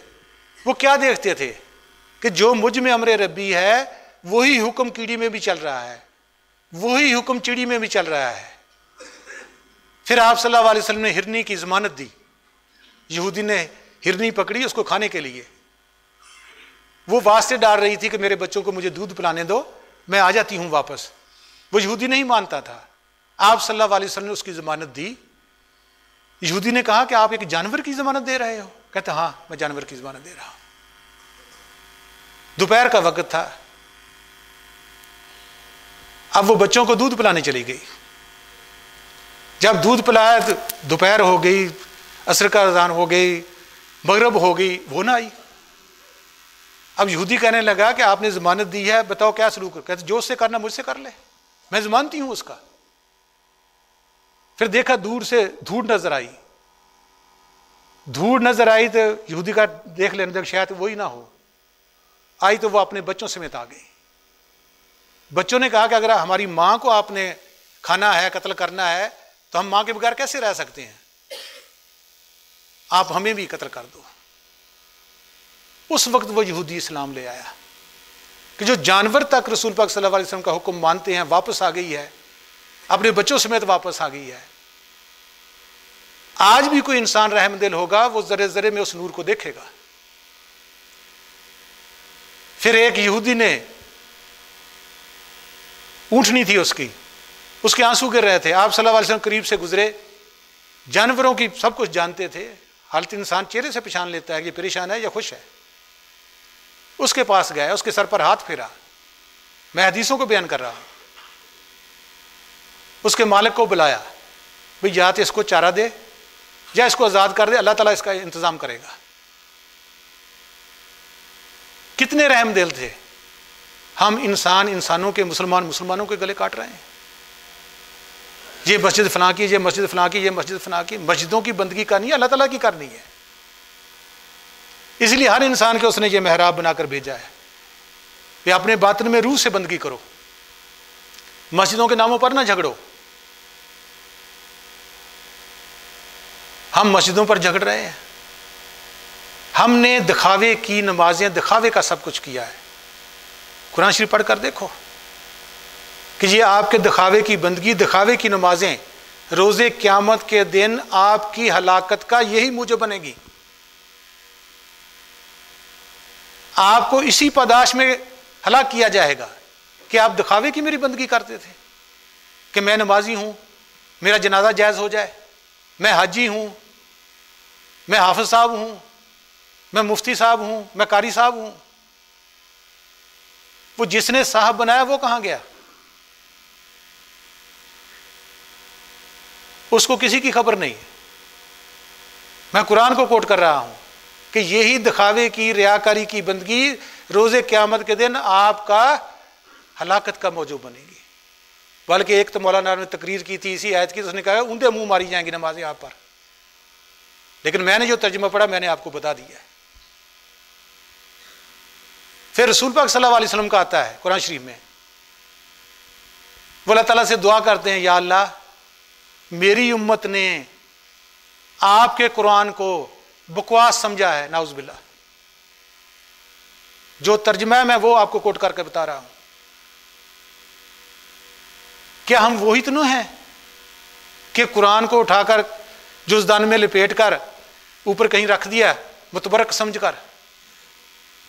وہ کیا دیکھتے تھے؟ کہ جو مجھ میں امر ربی ہے، وہی حکم کیڑی میں بھی چل رہا ہے۔ وہی حکم چڑی میں بھی چل رہا ہے۔ پھر آپ صلی اللہ علیہ وسلم نے ہرنی کی ضمانت دی۔ یہودی نے ہرنی پکڑی اس کو کھانے کے لیے۔ وہ واسطے ڈال رہی تھی کہ میرے بچوں کو مجھے دودھ پلانے دو، میں آ جاتی ہوں واپس۔ وہ یہودی نہیں مانتا تھا۔ آپ صلی اللہ علیہ وسلم نے اس کی ضمانت دی۔ یہودی نے کہا کہ آپ ایک جانور کی ضمانت دے رہے ہو۔ کہتے ہاں میں جانور کی ضمانت دے رہا ہوں۔ دوپہر کا وقت تھا۔ اب وہ بچوں کو دودھ پلانے چلی گئی۔ جب دودھ پلایا تو دوپہر ہو گئی، عصر کا اذان ہو گئی، مغرب ہو گئی، وہ نہ آئی۔ اب یہودی کہنے لگا کہ آپ نے ضمانت دی ہے، بتاؤ کیا سلوک کہتے جو اس سے کرنا، مجھ سے کر لے۔ میں ضمانتی ہوں اس کا۔ پھر دیکھا دور سے دھوڑ نظر آئی۔ دھوڑ نظر آئی تو یہودی کا دیکھ لینے تک شاید وہی نہ ہو۔ آئی تو وہ اپنے بچوں سمیت آ گئی۔ بچوں نے کہا کہ اگر ہماری ماں کو آپ نے کھانا ہے، قتل کرنا ہے، تو ہم ماں کے بغیر کیسے رہ سکتے ہیں؟ آپ ہمیں بھی قتل کر دو۔ اس وقت وہ یہودی اسلام لے آیا۔ کہ جو جانور تک رسول پاک صلی اللہ علیہ وسلم کا حکم مانتے ہیں، واپس آ گئی ہے۔ اپنے بچوں سمیت واپس آ گئی ہے۔ آج بھی کوئی انسان رحم دل ہوگا، وہ ذرے ذرے میں اس نور کو دیکھے گا۔ پھر ایک یہودی نے اونٹنی تھی اس کی۔ اس کے آنسو گر رہے تھے۔ آپ صلی اللہ علیہ وسلم قریب سے گزرے۔ جانوروں کی سب کچھ جانتے تھے۔ حالت انسان چہرے سے پہچان لیتا ہے کہ پریشان ہے یا خوش ہے۔ اس کے پاس گیا، اس کے سر پر ہاتھ پھیرا۔ میں حدیثوں کو بیان کر رہا ہوں۔ اس کے مالک کو بلایا بھائی یا تو اس کو چارہ دے۔ یا اس کو آزاد کر دے، اللہ تعالیٰ اس کا انتظام کرے گا۔ کتنے رحم دل تھے۔ ہم انسان، انسانوں کے مسلمان، مسلمانوں کے گلے کاٹ رہے ہیں۔ یہ مسجد فلاں کی، یہ مسجد فلاں کی، یہ مسجد فلاں کی، مسجدوں کی بندگی کرنی ہے، اللہ تعالیٰ کی کرنی ہے۔ اس لیے ہر انسان کے اس نے یہ محراب بنا کر بھیجا ہے۔ کہ اپنے باطن میں روح سے بندگی کرو۔ مسجدوں کے ناموں پر نہ جھگڑو۔ ہم مسجدوں پر جھگڑ رہے ہیں۔ ہم نے دکھاوے کی نمازیں، دکھاوے کا سب کچھ کیا ہے۔ قرآن شریف پڑھ کر دیکھو کہ یہ آپ کے دکھاوے کی بندگی، دکھاوے کی نمازیں روز قیامت کے دن آپ کی ہلاکت کا یہی موجب بنے گی۔ آپ کو اسی پاداش میں ہلاک کیا جائے گا کہ آپ دکھاوے کی میری بندگی کرتے تھے کہ میں نمازی ہوں، میرا جنازہ جائز ہو جائے، میں حاجی ہوں میں حافظ صاحب ہوں، میں مفتی صاحب ہوں، میں قاری صاحب ہوں۔ وہ جس نے صاحب بنایا وہ کہاں گیا؟ اس کو کسی کی خبر نہیں۔ میں قرآن کو کوٹ کر رہا ہوں کہ یہی دکھاوے کی، ریاکاری کی بندگی روز قیامت کے دن آپ کا ہلاکت کا موضوع بنے گی۔ بلکہ ایک تو مولانا نے تقریر کی تھی اسی آیت کی، تو اس نے کہا اندے منہ ماری جائیں گی نمازیں آپ پر۔ لیکن میں نے جو ترجمہ پڑھا میں نے آپ کو بتا دیا ہے۔ پھر رسول پاک صلی اللہ علیہ وسلم کا آتا ہے قرآن شریف میں۔ وہ اللہ تعالیٰ سے دعا کرتے ہیں، یا اللہ، میری امت نے آپ کے قرآن کو بکواس سمجھا ہے ناؤز باللہ۔ جو ترجمہ ہے میں وہ آپ کو کوٹ کر کے بتا رہا ہوں۔ کیا ہم وہی تو ہیں کہ قرآن کو اٹھا کر جز دان میں لپیٹ کر اوپر کہیں رکھ دیا متبرک سمجھ کر۔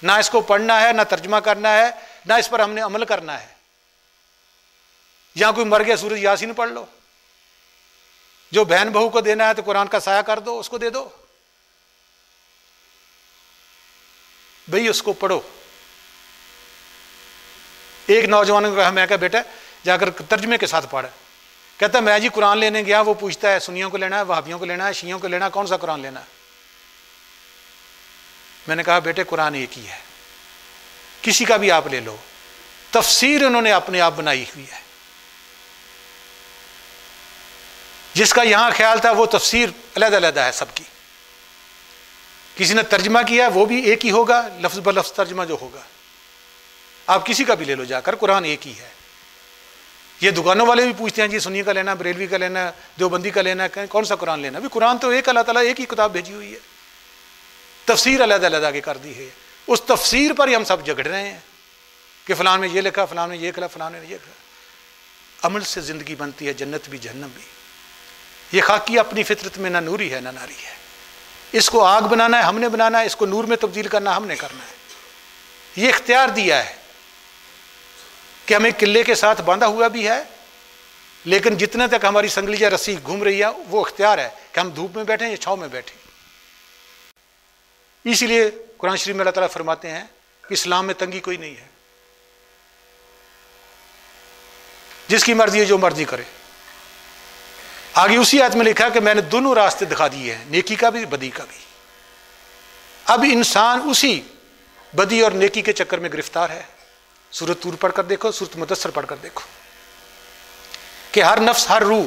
نہ اس کو پڑھنا ہے، نہ ترجمہ کرنا ہے، نہ اس پر ہم نے عمل کرنا ہے۔ یا کوئی مر گیا، سورج یاسین پڑھ لو۔ جو بہن بہو کو دینا ہے تو قرآن کا سایہ کر دو، اس کو دے دو۔ بھئی اس کو پڑھو۔ ایک نوجوان کو کہا، میں کہا، بیٹا، جا کر ترجمے کے ساتھ پڑھ۔ کہتا، میں جی قرآن لینے گیا، وہ پوچھتا ہے، سنیوں کو لینا ہے، وہابیوں کو لینا ہے شیوں کو لینا ہے، کون سا قرآن لینا ہے؟ میں نے کہا، بیٹے، قرآن ایک ہی ہے۔ کسی کا بھی آپ لے لو۔ تفسیر انہوں نے اپنے آپ بنائی ہوئی ہے۔ جس کا یہاں خیال تھا وہ تفسیر علیحدہ علیحدہ ہے سب کی۔ کسی نے ترجمہ کیا وہ بھی ایک ہی ہوگا، لفظ بلفظ ترجمہ جو ہوگا۔ آپ کسی کا بھی لے لو جا کر، قرآن ایک ہی ہے۔ یہ دکانوں والے بھی پوچھتے ہیں جی سنی کا لینا، بریلوی کا لینا، دیوبندی کا لینا کون سا قرآن لینا؟ بھی قرآن تو ایک اللہ تعالیٰ ایک ہی کتاب بھیجی ہوئی ہے۔ تفسیر علیحدہ علیحدہ کی کر دی ہے۔ اس تفسیر پر ہی ہم سب جھگڑ رہے ہیں کہ فلان میں یہ لکھا فلان میں یہ لکھا فلان میں یہ لکھا عمل سے زندگی بنتی ہے، جنت بھی جہنم بھی۔ یہ خاکی اپنی فطرت میں نہ نوری ہے، نہ ناری ہے۔ اس کو آگ بنانا ہے، ہم نے بنانا ہے، اس کو نور میں تبدیل کرنا ہم نے کرنا ہے۔ یہ اختیار دیا ہے کہ ہمیں قلعے کے ساتھ باندھا ہوا بھی ہے، لیکن جتنے تک ہماری سنگلی یا رسی گھوم رہی ہے وہ اختیار ہے کہ ہم دھوپ میں بیٹھیں یا چھاؤں میں بیٹھیں۔ اسی لیے قرآن شریف میں اللہ تعالیٰ فرماتے ہیں کہ اسلام میں تنگی کوئی نہیں ہے۔ جس کی مرضی ہے جو مرضی کرے۔ آگے اسی آیت میں لکھا کہ میں نے دونوں راستے دکھا دیے ہیں، نیکی کا بھی، بدی کا بھی۔ اب انسان اسی بدی اور نیکی کے چکر میں گرفتار ہے۔ سورت تور پڑھ کر دیکھو سورت مدثر پڑھ کر دیکھو۔ کہ ہر نفس، ہر روح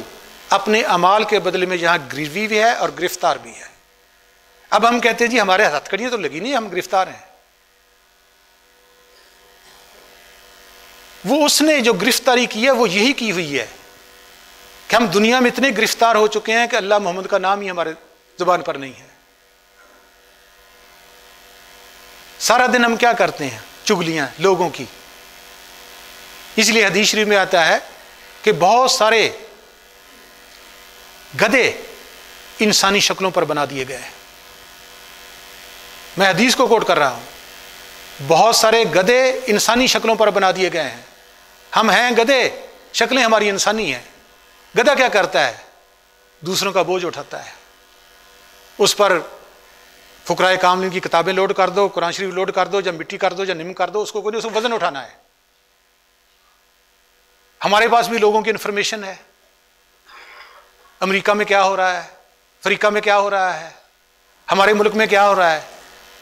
اپنے امال کے بدلے میں یہاں گریوی بھی ہے اور گرفتار بھی ہے۔ اب ہم کہتے ہیں جی ہمارے ہاتھ کڑیاں تو لگی نہیں، ہم گرفتار ہیں۔ وہ اس نے جو گرفتاری کی ہے، وہ یہی کی ہوئی ہے کہ ہم دنیا میں اتنے گرفتار ہو چکے ہیں کہ اللہ محمد کا نام ہی ہمارے زبان پر نہیں ہے۔ سارا دن ہم کیا کرتے ہیں؟ چگلیاں لوگوں کی۔ اس لیے حدیث شریف میں آتا ہے کہ بہت سارے گدے انسانی شکلوں پر بنا دیے گئے ہیں۔ میں حدیث کو کوٹ کر رہا ہوں۔ بہت سارے گدے انسانی شکلوں پر بنا دیے گئے ہیں۔ ہم ہیں گدے، شکلیں ہماری انسانی ہیں۔ گدا کیا کرتا ہے؟ دوسروں کا بوجھ اٹھاتا ہے۔ اس پر فکرائے کام کی کتابیں لوڈ کر دو، قرآن شریف لوڈ کر دو، یا مٹی کر دو، یا نم کر دو، اس کو کوئی نہیں، اس کو وزن اٹھانا ہے۔ ہمارے پاس بھی لوگوں کی انفارمیشن ہے۔ امریکہ میں کیا ہو رہا ہے؟ افریقہ میں کیا ہو رہا ہے؟ ہمارے ملک میں کیا ہو رہا ہے؟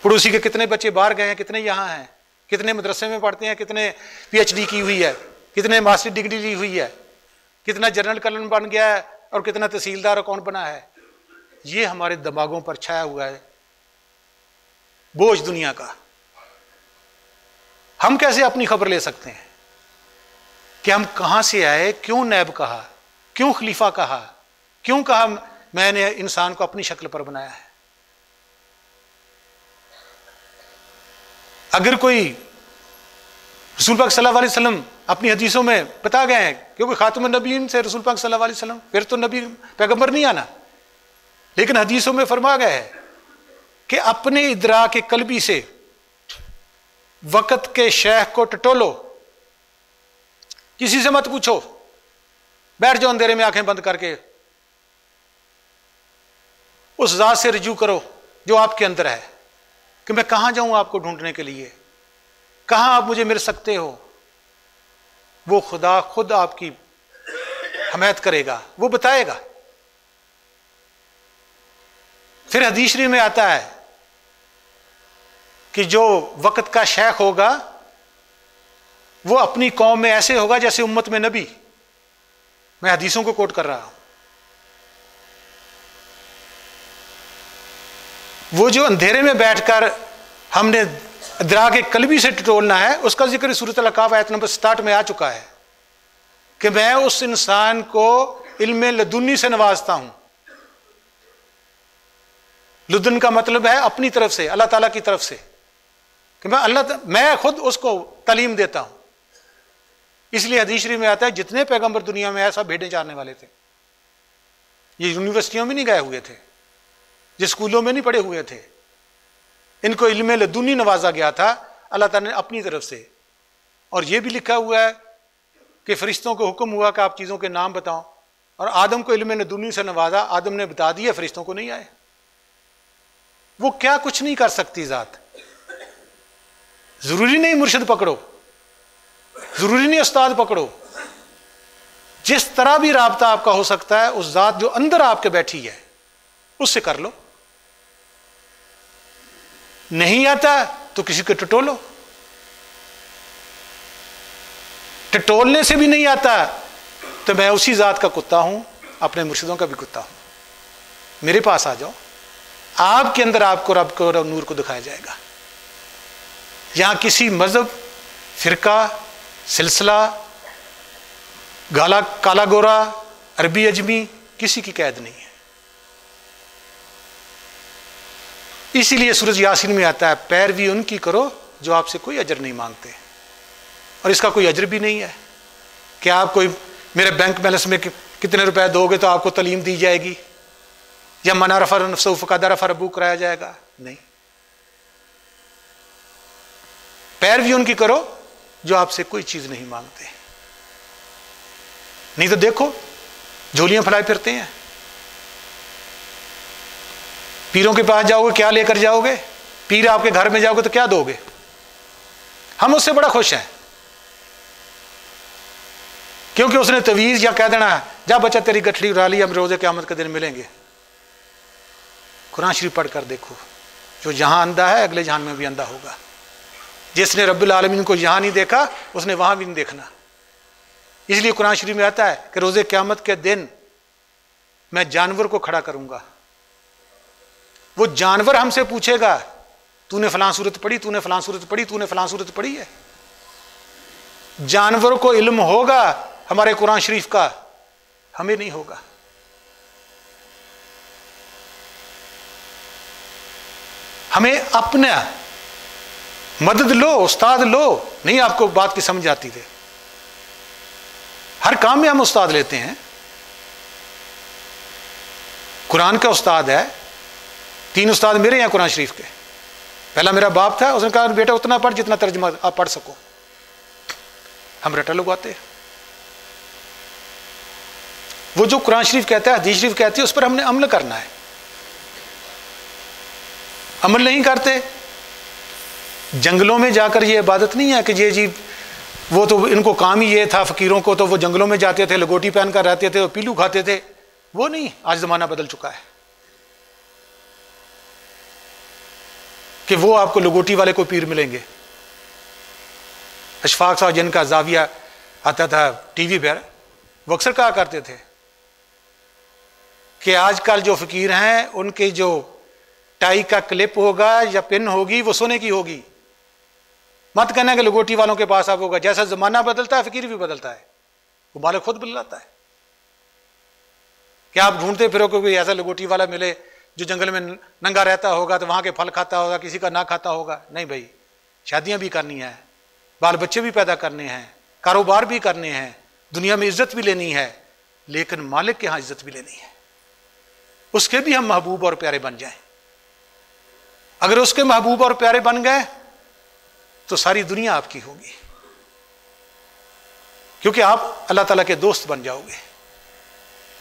پڑوسی کے کتنے بچے باہر گئے ہیں، کتنے یہاں ہیں، کتنے مدرسے میں پڑھتے ہیں، کتنے پی ایچ ڈی کی ہوئی ہے، کتنے ماسٹر ڈگری لی ہوئی ہے، کتنا جنرل کلن بن گیا ہے اور کتنا تحصیلدار کون بنا ہے۔ یہ ہمارے دماغوں پر چھایا ہوا ہے۔ بوجھ دنیا کا۔ ہم کیسے اپنی خبر لے سکتے ہیں کہ ہم کہاں سے آئے، کیوں نیب کہا، کیوں خلیفہ کہا، کیوں کہا میں نے انسان کو اپنی شکل پر بنایا ہے؟ اگر کوئی رسول پاک صلی اللہ علیہ وسلم اپنی حدیثوں میں بتا گئے ہیں کیونکہ خاتم النبیین سے رسول پاک صلی اللہ علیہ وسلم، پھر تو نبی پیغمبر نہیں آنا۔ لیکن حدیثوں میں فرما گیا ہے کہ اپنے ادرا کے قلبی سے وقت کے شیخ کو ٹٹولو، کسی سے مت پوچھو، بیٹھ جاؤ اندھیرے میں آنکھیں بند کر کے۔ اس ذات سے رجوع کرو جو آپ کے اندر ہے۔ کہ میں کہاں جاؤں آپ کو ڈھونڈنے کے لیے؟ کہاں آپ مجھے مل سکتے ہو؟ وہ خدا خود آپ کی حمایت کرے گا، وہ بتائے گا۔ پھر حدیثری میں آتا ہے کہ جو وقت کا شیخ ہوگا، وہ اپنی قوم میں ایسے ہوگا جیسے امت میں نبی۔ میں حدیثوں کو کوٹ کر رہا ہوں۔ وہ جو اندھیرے میں بیٹھ کر ہم نے درا کے کلبی سے ٹٹولنا ہے، اس کا ذکر صورت القاف آیت نمبر سٹارٹ میں آ چکا ہے کہ میں اس انسان کو علم لدنی سے نوازتا ہوں۔ لدن کا مطلب ہے اپنی طرف سے، اللہ تعالیٰ کی طرف سے کہ میں اللہ میں خود اس کو تعلیم دیتا ہوں۔ اس لیے حدیثری میں آتا ہے، جتنے پیغمبر دنیا میں ایسا بھیڑیں چارنے والے تھے۔ یہ یونیورسٹیوں میں نہیں گئے ہوئے تھے۔ جو اسکولوں میں نہیں پڑھے ہوئے تھے۔ ان کو علم لدنی نوازا گیا تھا۔ اللہ تعالیٰ نے اپنی طرف سے۔ اور یہ بھی لکھا ہوا ہے کہ فرشتوں کو حکم ہوا کہ آپ چیزوں کے نام بتاؤ۔ اور آدم کو علم لدنی سے نوازا، آدم نے بتا دیا، فرشتوں کو نہیں آئے۔ وہ کیا کچھ نہیں کر سکتی ذات۔ ضروری نہیں مرشد پکڑو۔ ضروری نہیں استاد پکڑو۔ جس طرح بھی رابطہ آپ کا ہو سکتا ہے، اس ذات جو اندر آپ کے بیٹھی ہے، اس سے کر لو۔ نہیں آتا تو کسی کو ٹٹولو۔ ٹٹولنے سے بھی نہیں آتا تو میں اسی ذات کا کتا ہوں، اپنے مرشدوں کا بھی کتا ہوں۔ میرے پاس آ جاؤ۔ آپ کے اندر آپ کو رب کو رب نور کو دکھایا جائے گا۔ یہاں کسی مذہب، فرقہ، سلسلہ، گالا، کالا گورا، عربی اجمی، کسی کی قید نہیں ہے۔ اسی لیے سورج یاسین میں آتا ہے پیروی ان کی کرو جو آپ سے کوئی اجر نہیں مانگتے۔ اور اس کا کوئی اجر بھی نہیں ہے۔ کہ آپ کوئی میرے بینک بیلنس میں کتنے روپے دو گے تو آپ کو تعلیم دی جائے گی۔ یا منا رفر کا رفر ابو کرایا جائے گا۔ نہیں۔ پیروی ان کی کرو جو آپ سے کوئی چیز نہیں مانگتے۔ نہیں تو دیکھو، جھولیاں پھیلائے پھرتے ہیں۔ پیروں کے پاس جاؤ گے کیا لے کر جاؤ گے پیر آپ کے گھر میں جاؤ گے تو کیا دو گے ہم اس سے بڑا خوش ہیں۔ کیونکہ اس نے تویز یا کہہ دینا ہے، جا بچہ تیری گٹھڑی اڑا لی، ہم روزے قیامت کے دن ملیں گے۔ قرآن شریف پڑھ کر دیکھو، جو جہاں اندھا ہے، اگلے جہان میں بھی اندھا ہوگا۔ جس نے رب العالمین کو یہاں نہیں دیکھا، اس نے وہاں بھی نہیں دیکھنا۔ اس لیے قرآن شریف میں آتا ہے کہ روزے قیامت کے دن میں جانور کو کھڑا کروں گا۔ وہ جانور ہم سے پوچھے گا، تو نے فلاں صورت پڑھی، تو نے فلاں صورت پڑھی، تو نے فلاں صورت پڑھی ہے۔ جانور کو علم ہوگا ہمارے قرآن شریف کا، ہمیں نہیں ہوگا۔ ہمیں اپنا مدد لو، استاد لو، نہیں آپ کو بات کی سمجھ آتی تھی ہر کام میں ہم استاد لیتے ہیں۔ قرآن کا استاد ہے۔ تین استاد میرے ہیں قرآن شریف کے۔ پہلا میرا باپ تھا، اس نے کہا، بیٹا، اتنا پڑھ جتنا ترجمہ آپ پڑھ سکو۔ ہم رٹا لگواتے۔ وہ جو قرآن شریف کہتا ہے، حدیث شریف کہتی ہے، اس پر ہم نے عمل کرنا ہے۔ عمل نہیں کرتے۔ جنگلوں میں جا کر یہ عبادت نہیں ہے کہ یہ جی وہ تو ان کو کام ہی یہ تھا، فقیروں کو تو وہ جنگلوں میں جاتے تھے، لگوٹی پہن کر رہتے تھے اور پیلو کھاتے تھے۔ وہ نہیں، آج زمانہ بدل چکا ہے۔ کہ وہ آپ کو لگوٹی والے کو پیر ملیں گے۔ اشفاق صاحب جن کا زاویہ آتا تھا ٹی وی پر، وہ اکثر کہا کرتے تھے کہ آج کل جو فقیر ہیں، ان کی جو ٹائی کا کلپ ہوگا یا پن ہوگی، وہ سونے کی ہوگی۔ مت کہنا کہ لگوٹی والوں کے پاس آپ ہوگا۔ جیسا زمانہ بدلتا ہے، فقیر بھی بدلتا ہے۔ وہ مالک خود بدلاتا ہے۔ کیا آپ ڈھونڈتے پھرو کہ کوئی ایسا لگوٹی والا ملے جو جنگل میں ننگا رہتا ہوگا تو وہاں کے پھل کھاتا ہوگا، کسی کا نہ کھاتا ہوگا۔ نہیں بھائی، شادیاں بھی کرنی ہیں، بال بچے بھی پیدا کرنے ہیں، کاروبار بھی کرنے ہیں، دنیا میں عزت بھی لینی ہے، لیکن مالک کے ہاں عزت بھی لینی ہے۔ اس کے بھی ہم محبوب اور پیارے بن جائیں۔ اگر اس کے محبوب اور پیارے بن گئے تو ساری دنیا آپ کی ہوگی۔ کیونکہ آپ اللہ تعالیٰ کے دوست بن جاؤ گے۔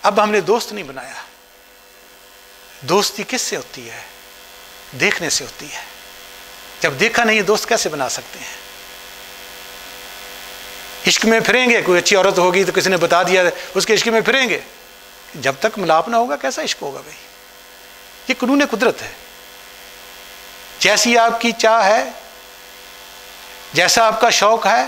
اب ہم نے دوست نہیں بنایا۔ دوستی کس سے ہوتی ہے؟ دیکھنے سے ہوتی ہے۔ جب دیکھا نہیں دوست کیسے بنا سکتے ہیں؟ عشق میں پھریں گے، کوئی اچھی عورت ہوگی تو کسی نے بتا دیا اس کے عشق میں پھریں گے۔ جب تک ملاپ نہ ہوگا، کیسا عشق ہوگا بھائی؟ یہ قانون قدرت ہے۔ جیسی آپ کی چاہ ہے، جیسا آپ کا شوق ہے،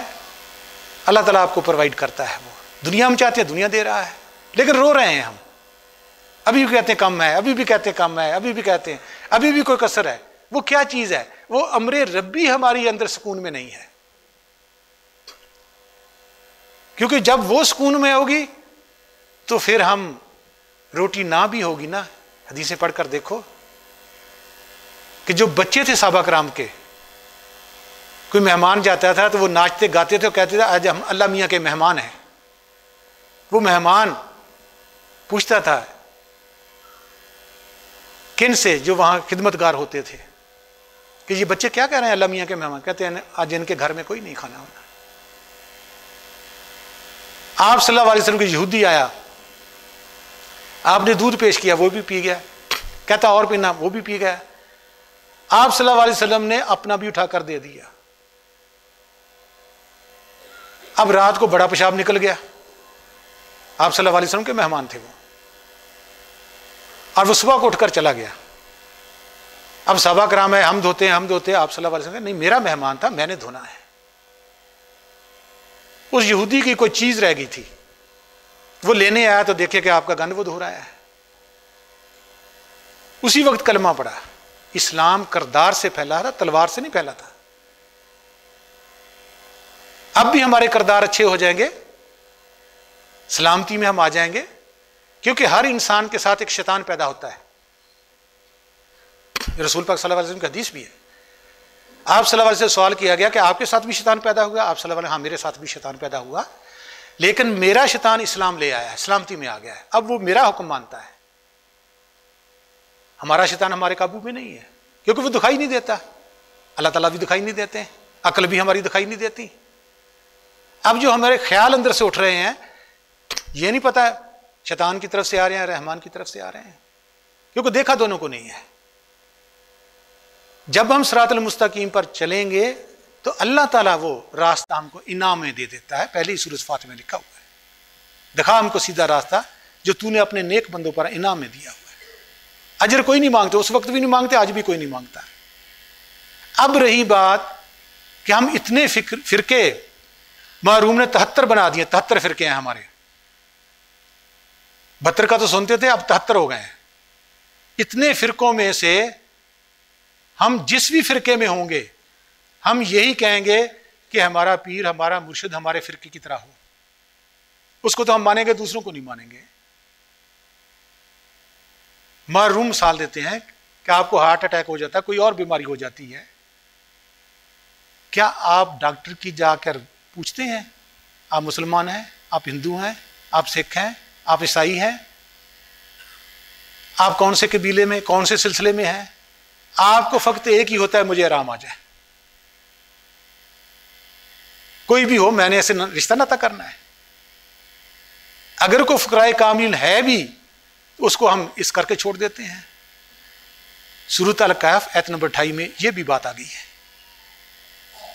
اللہ تعالیٰ آپ کو پرووائڈ کرتا ہے وہ۔ دنیا میں چاہتے ہیں، دنیا دے رہا ہے، لیکن رو رہے ہیں ہم۔ ابھی بھی کہتے ہیں کم ہے، ابھی بھی کہتے ہیں کم ہے، ابھی بھی کہتے ہیں، ابھی بھی کوئی کثر ہے۔ وہ کیا چیز ہے؟ وہ امر ربی ہماری اندر سکون میں نہیں ہے۔ کیونکہ جب وہ سکون میں ہوگی تو پھر ہم روٹی نہ بھی ہوگی نا۔ حدیثیں پڑھ کر دیکھو کہ جو بچے تھے صحابہ کرام کے، کوئی مہمان جاتا تھا تو وہ ناچتے گاتے تھے کہتے تھے، آج ہم اللہ میاں کے مہمان ہیں۔ وہ مہمان پوچھتا تھا کن سے جو وہاں خدمت گار ہوتے تھے؟ کہ یہ بچے کیا کہہ رہے ہیں اللہ میاں کے مہمان؟ کہتے ہیں آج ان کے گھر میں کوئی نہیں کھانا ہونا۔ آپ صلی اللہ علیہ وسلم کی یہودی آیا، آپ نے دودھ پیش کیا، وہ بھی پی گیا۔ کہتا اور پینا وہ بھی پی گیا۔ آپ صلی اللہ علیہ وسلم نے اپنا بھی اٹھا کر دے دیا۔ اب رات کو بڑا پیشاب نکل گیا۔ آپ صلی اللہ علیہ وسلم کے مہمان تھے وہ۔ اور وہ صبح کو اٹھ کر چلا گیا۔ اب صحابہ کرام ہے ہم دھوتے ہیں، ہم دھوتے ہیں، آپ صلی اللہ علیہ وسلم نہیں، میرا مہمان تھا، میں نے دھونا ہے۔ اس یہودی کی کوئی چیز رہ گئی تھی۔ وہ لینے آیا تو دیکھے کہ آپ کا گند وہ دھو رہا ہے۔ اسی وقت کلمہ پڑا اسلام کردار سے پھیلا تھا، تلوار سے نہیں پھیلا تھا۔ اب بھی ہمارے کردار اچھے ہو جائیں گے، سلامتی میں ہم آ جائیں گے۔ کیونکہ ہر انسان کے ساتھ ایک شیطان پیدا ہوتا ہے۔ رسول پاک صلی اللہ علیہ وسلم کا حدیث بھی ہے۔ آپ صلی اللہ علیہ وسلم سوال کیا گیا کہ آپ کے ساتھ بھی شیطان پیدا ہوا؟ آپ صلی اللہ علیہ ہاں میرے ساتھ بھی شیطان پیدا ہوا۔ لیکن میرا شیطان اسلام لے آیا ہے سلامتی میں آ گیا ہے۔ اب وہ میرا حکم مانتا ہے۔ ہمارا شیطان ہمارے قابو میں نہیں ہے، کیونکہ وہ دکھائی نہیں دیتا۔ اللہ تعالیٰ بھی دکھائی نہیں دیتے عقل بھی ہماری دکھائی نہیں دیتی۔ اب جو ہمارے خیال اندر سے اٹھ رہے ہیں، یہ نہیں پتا شیطان کی طرف سے آ رہے ہیں، رحمان کی طرف سے آ رہے ہیں۔ کیونکہ دیکھا دونوں کو نہیں ہے۔ جب ہم سرات المستقیم پر چلیں گے تو اللہ تعالیٰ وہ راستہ ہم کو انعام میں دے دیتا ہے۔ پہلے ہی سورج فاتح میں لکھا ہوا ہے۔ دکھا ہم کو سیدھا راستہ جو تو نے اپنے نیک بندوں پر انعام میں دیا ہوا ہے۔ اجر کوئی نہیں مانگتے، اس وقت بھی نہیں مانگتے، آج بھی کوئی نہیں مانگتا۔ اب رہی بات کہ ہم اتنے فکر فرقے، معروم نے تہتر بنا دیے، تہتر فرقے ہیں ہمارے۔ بہتر کا تو سنتے تھے، اب تہتر ہو گئے ہیں۔ اتنے فرقوں میں سے ہم جس بھی فرقے میں ہوں گے، ہم یہی کہیں گے کہ ہمارا پیر، ہمارا مرشد ہمارے فرقے کی طرح ہو۔ اس کو تو ہم مانیں گے، دوسروں کو نہیں مانیں گے۔ معروم مثال دیتے ہیں کہ آپ کو ہارٹ اٹیک ہو جاتا ہے کوئی اور بیماری ہو جاتی ہے۔ کیا آپ ڈاکٹر کی جا کر پوچھتے ہیں؟ آپ مسلمان ہیں، آپ ہندو ہیں، آپ سکھ ہیں؟ آپ عیسائی ہیں؟ آپ کون سے قبیلے میں، کون سے سلسلے میں ہیں؟ آپ کو فقط ایک ہی ہوتا ہے، مجھے آرام آ جائے۔ کوئی بھی ہو، میں نے ایسے رشتہ ناتا کرنا ہے۔ اگر کوئی فکرائے کامل ہے بھی تو اس کو ہم اس کر کے چھوڑ دیتے ہیں۔ سروت القیف ایت نمبر اٹھائی میں یہ بھی بات آ گئی ہے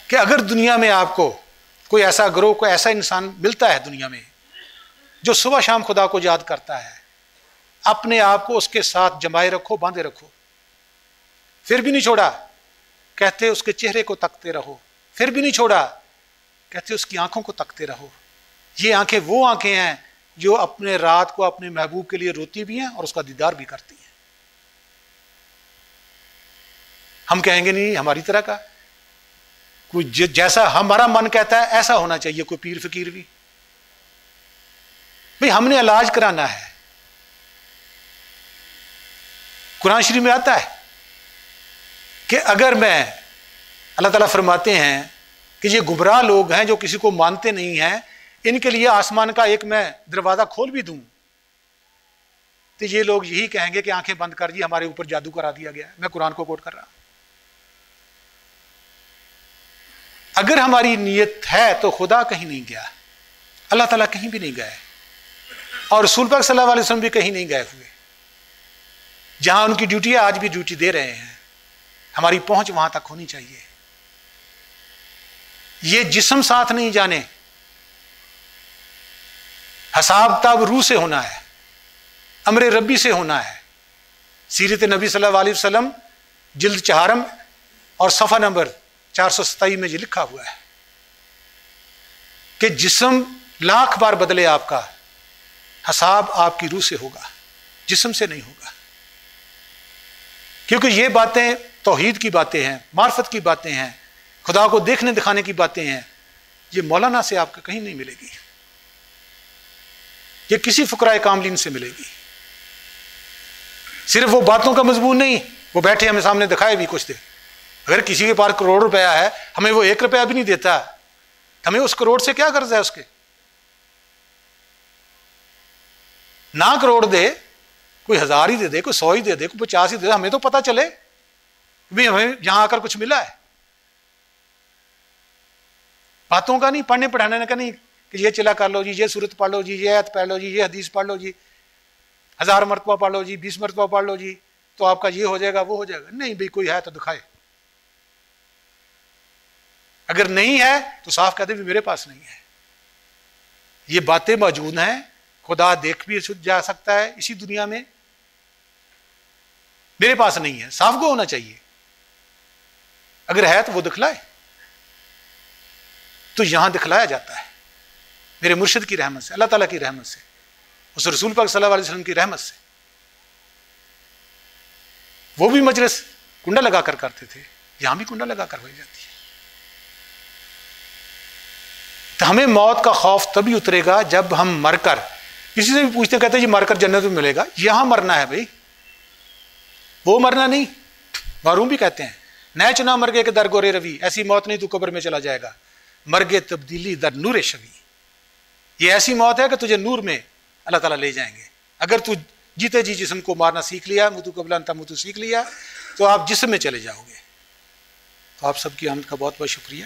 کہ اگر دنیا میں آپ کو کوئی ایسا گروہ، کوئی ایسا انسان ملتا ہے دنیا میں جو صبح شام خدا کو یاد کرتا ہے، اپنے آپ کو اس کے ساتھ جمائے رکھو، باندھے رکھو۔ پھر بھی نہیں چھوڑا۔ کہتے اس کے چہرے کو تکتے رہو۔ پھر بھی نہیں چھوڑا۔ کہتے اس کی آنکھوں کو تکتے رہو۔ یہ آنکھیں وہ آنکھیں ہیں جو اپنے رات کو اپنے محبوب کے لیے روتی بھی ہیں اور اس کا دیدار بھی کرتی ہیں۔ ہم کہیں گے نہیں، ہماری طرح کا۔ کوئی جیسا ہمارا من کہتا ہے، ایسا ہونا چاہیے، کوئی پیر فقیر بھی۔ بھئی ہم نے علاج کرانا ہے۔ قرآن شریف میں آتا ہے کہ اگر میں اللہ تعالیٰ فرماتے ہیں کہ یہ گمراہ لوگ ہیں جو کسی کو مانتے نہیں ہیں، ان کے لیے آسمان کا ایک میں دروازہ کھول بھی دوں۔ تو یہ لوگ یہی کہیں گے کہ آنکھیں بند کر دی ہمارے اوپر جادو کرا دیا گیا میں قرآن کو کوٹ کر رہا اگر ہماری نیت ہے تو خدا کہیں نہیں گیا۔ اللہ تعالیٰ کہیں بھی نہیں گئے۔ اور رسول پاک صلی اللہ علیہ وسلم بھی کہیں نہیں گئے ہوئے۔ جہاں ان کی ڈیوٹی ہے، آج بھی ڈیوٹی دے رہے ہیں۔ ہماری پہنچ وہاں تک ہونی چاہیے۔ یہ جسم ساتھ نہیں جانے۔ حساب تاب روح سے ہونا ہے۔ امر ربی سے ہونا ہے۔ سیرت نبی صلی اللہ علیہ وسلم، جلد چہارم اور صفحہ نمبر چار سو ستائی میں یہ لکھا ہوا ہے کہ جسم لاکھ بار بدلے آپ کا۔ حساب آپ کی روح سے ہوگا، جسم سے نہیں ہوگا۔ کیونکہ یہ باتیں توحید کی باتیں ہیں، معرفت کی باتیں ہیں، خدا کو دیکھنے دکھانے کی باتیں ہیں، یہ مولانا سے آپ کو کہیں نہیں ملے گی۔ یہ کسی فکرائے کاملین سے ملے گی۔ صرف وہ باتوں کا مضمون نہیں، وہ بیٹھے ہمیں سامنے دکھائے بھی کچھ دے۔ اگر کسی کے پاس کروڑ روپیہ ہے، ہمیں وہ ایک روپیہ بھی نہیں دیتا۔ ہمیں اس کروڑ سے کیا قرض ہے اس کے؟ نہ کروڑ دے، کوئی ہزار ہی دے دے، کوئی سو ہی دے دے، کوئی پچاس ہی دے دے، ہمیں تو پتا چلے۔ بھی ہمیں یہاں آ کر کچھ ملا ہے۔ باتوں کا نہیں، پڑھنے پڑھانے کا نہیں کہ یہ چلا کر لو جی یہ صورت پڑھ لو جی یہ ایت پڑھ لو جی یہ حدیث پڑھ لو جی۔ ہزار مرتبہ پڑھ لو جی بیس مرتبہ پڑھ لو جی تو آپ کا یہ ہو جائے گا، وہ ہو جائے گا۔ نہیں بھائی، کوئی ہے تو دکھائے۔ اگر نہیں ہے تو صاف کہتے بھی میرے پاس نہیں ہے۔ یہ باتیں موجود ہیں۔ خدا دیکھ بھی جا سکتا ہے اسی دنیا میں۔ میرے پاس نہیں ہے، صاف کو ہونا چاہیے۔ اگر ہے تو وہ دکھلائے۔ تو یہاں دکھلایا جاتا ہے۔ میرے مرشد کی رحمت سے، اللہ تعالیٰ کی رحمت سے، اس رسول پاک صلی اللہ علیہ وسلم کی رحمت سے۔ وہ بھی مجلس کنڈا لگا کر کرتے تھے، یہاں بھی کنڈا لگا کر ہوئی جاتی ہے۔ تو ہمیں موت کا خوف تبھی اترے گا جب ہم مر کر کسی سے بھی پوچھتے کہتے ہیں جی مر کر جنت میں ملے گا۔ یہاں مرنا ہے بھائی۔ وہ مرنا نہیں معروم بھی کہتے ہیں۔ نئے چنا مر گئے کہ در گورے روی، ایسی موت نہیں تو قبر میں چلا جائے گا۔ مرگے تبدیلی در نور شوی۔ یہ ایسی موت ہے کہ تجھے نور میں اللہ تعالیٰ لے جائیں گے۔ اگر تو جیتے جی جسم کو مارنا سیکھ لیا متو قبل انتا متو سیکھ لیا، تو آپ جسم میں چلے جاؤ گے۔ تو آپ سب کی آمد کا بہت بہت شکریہ۔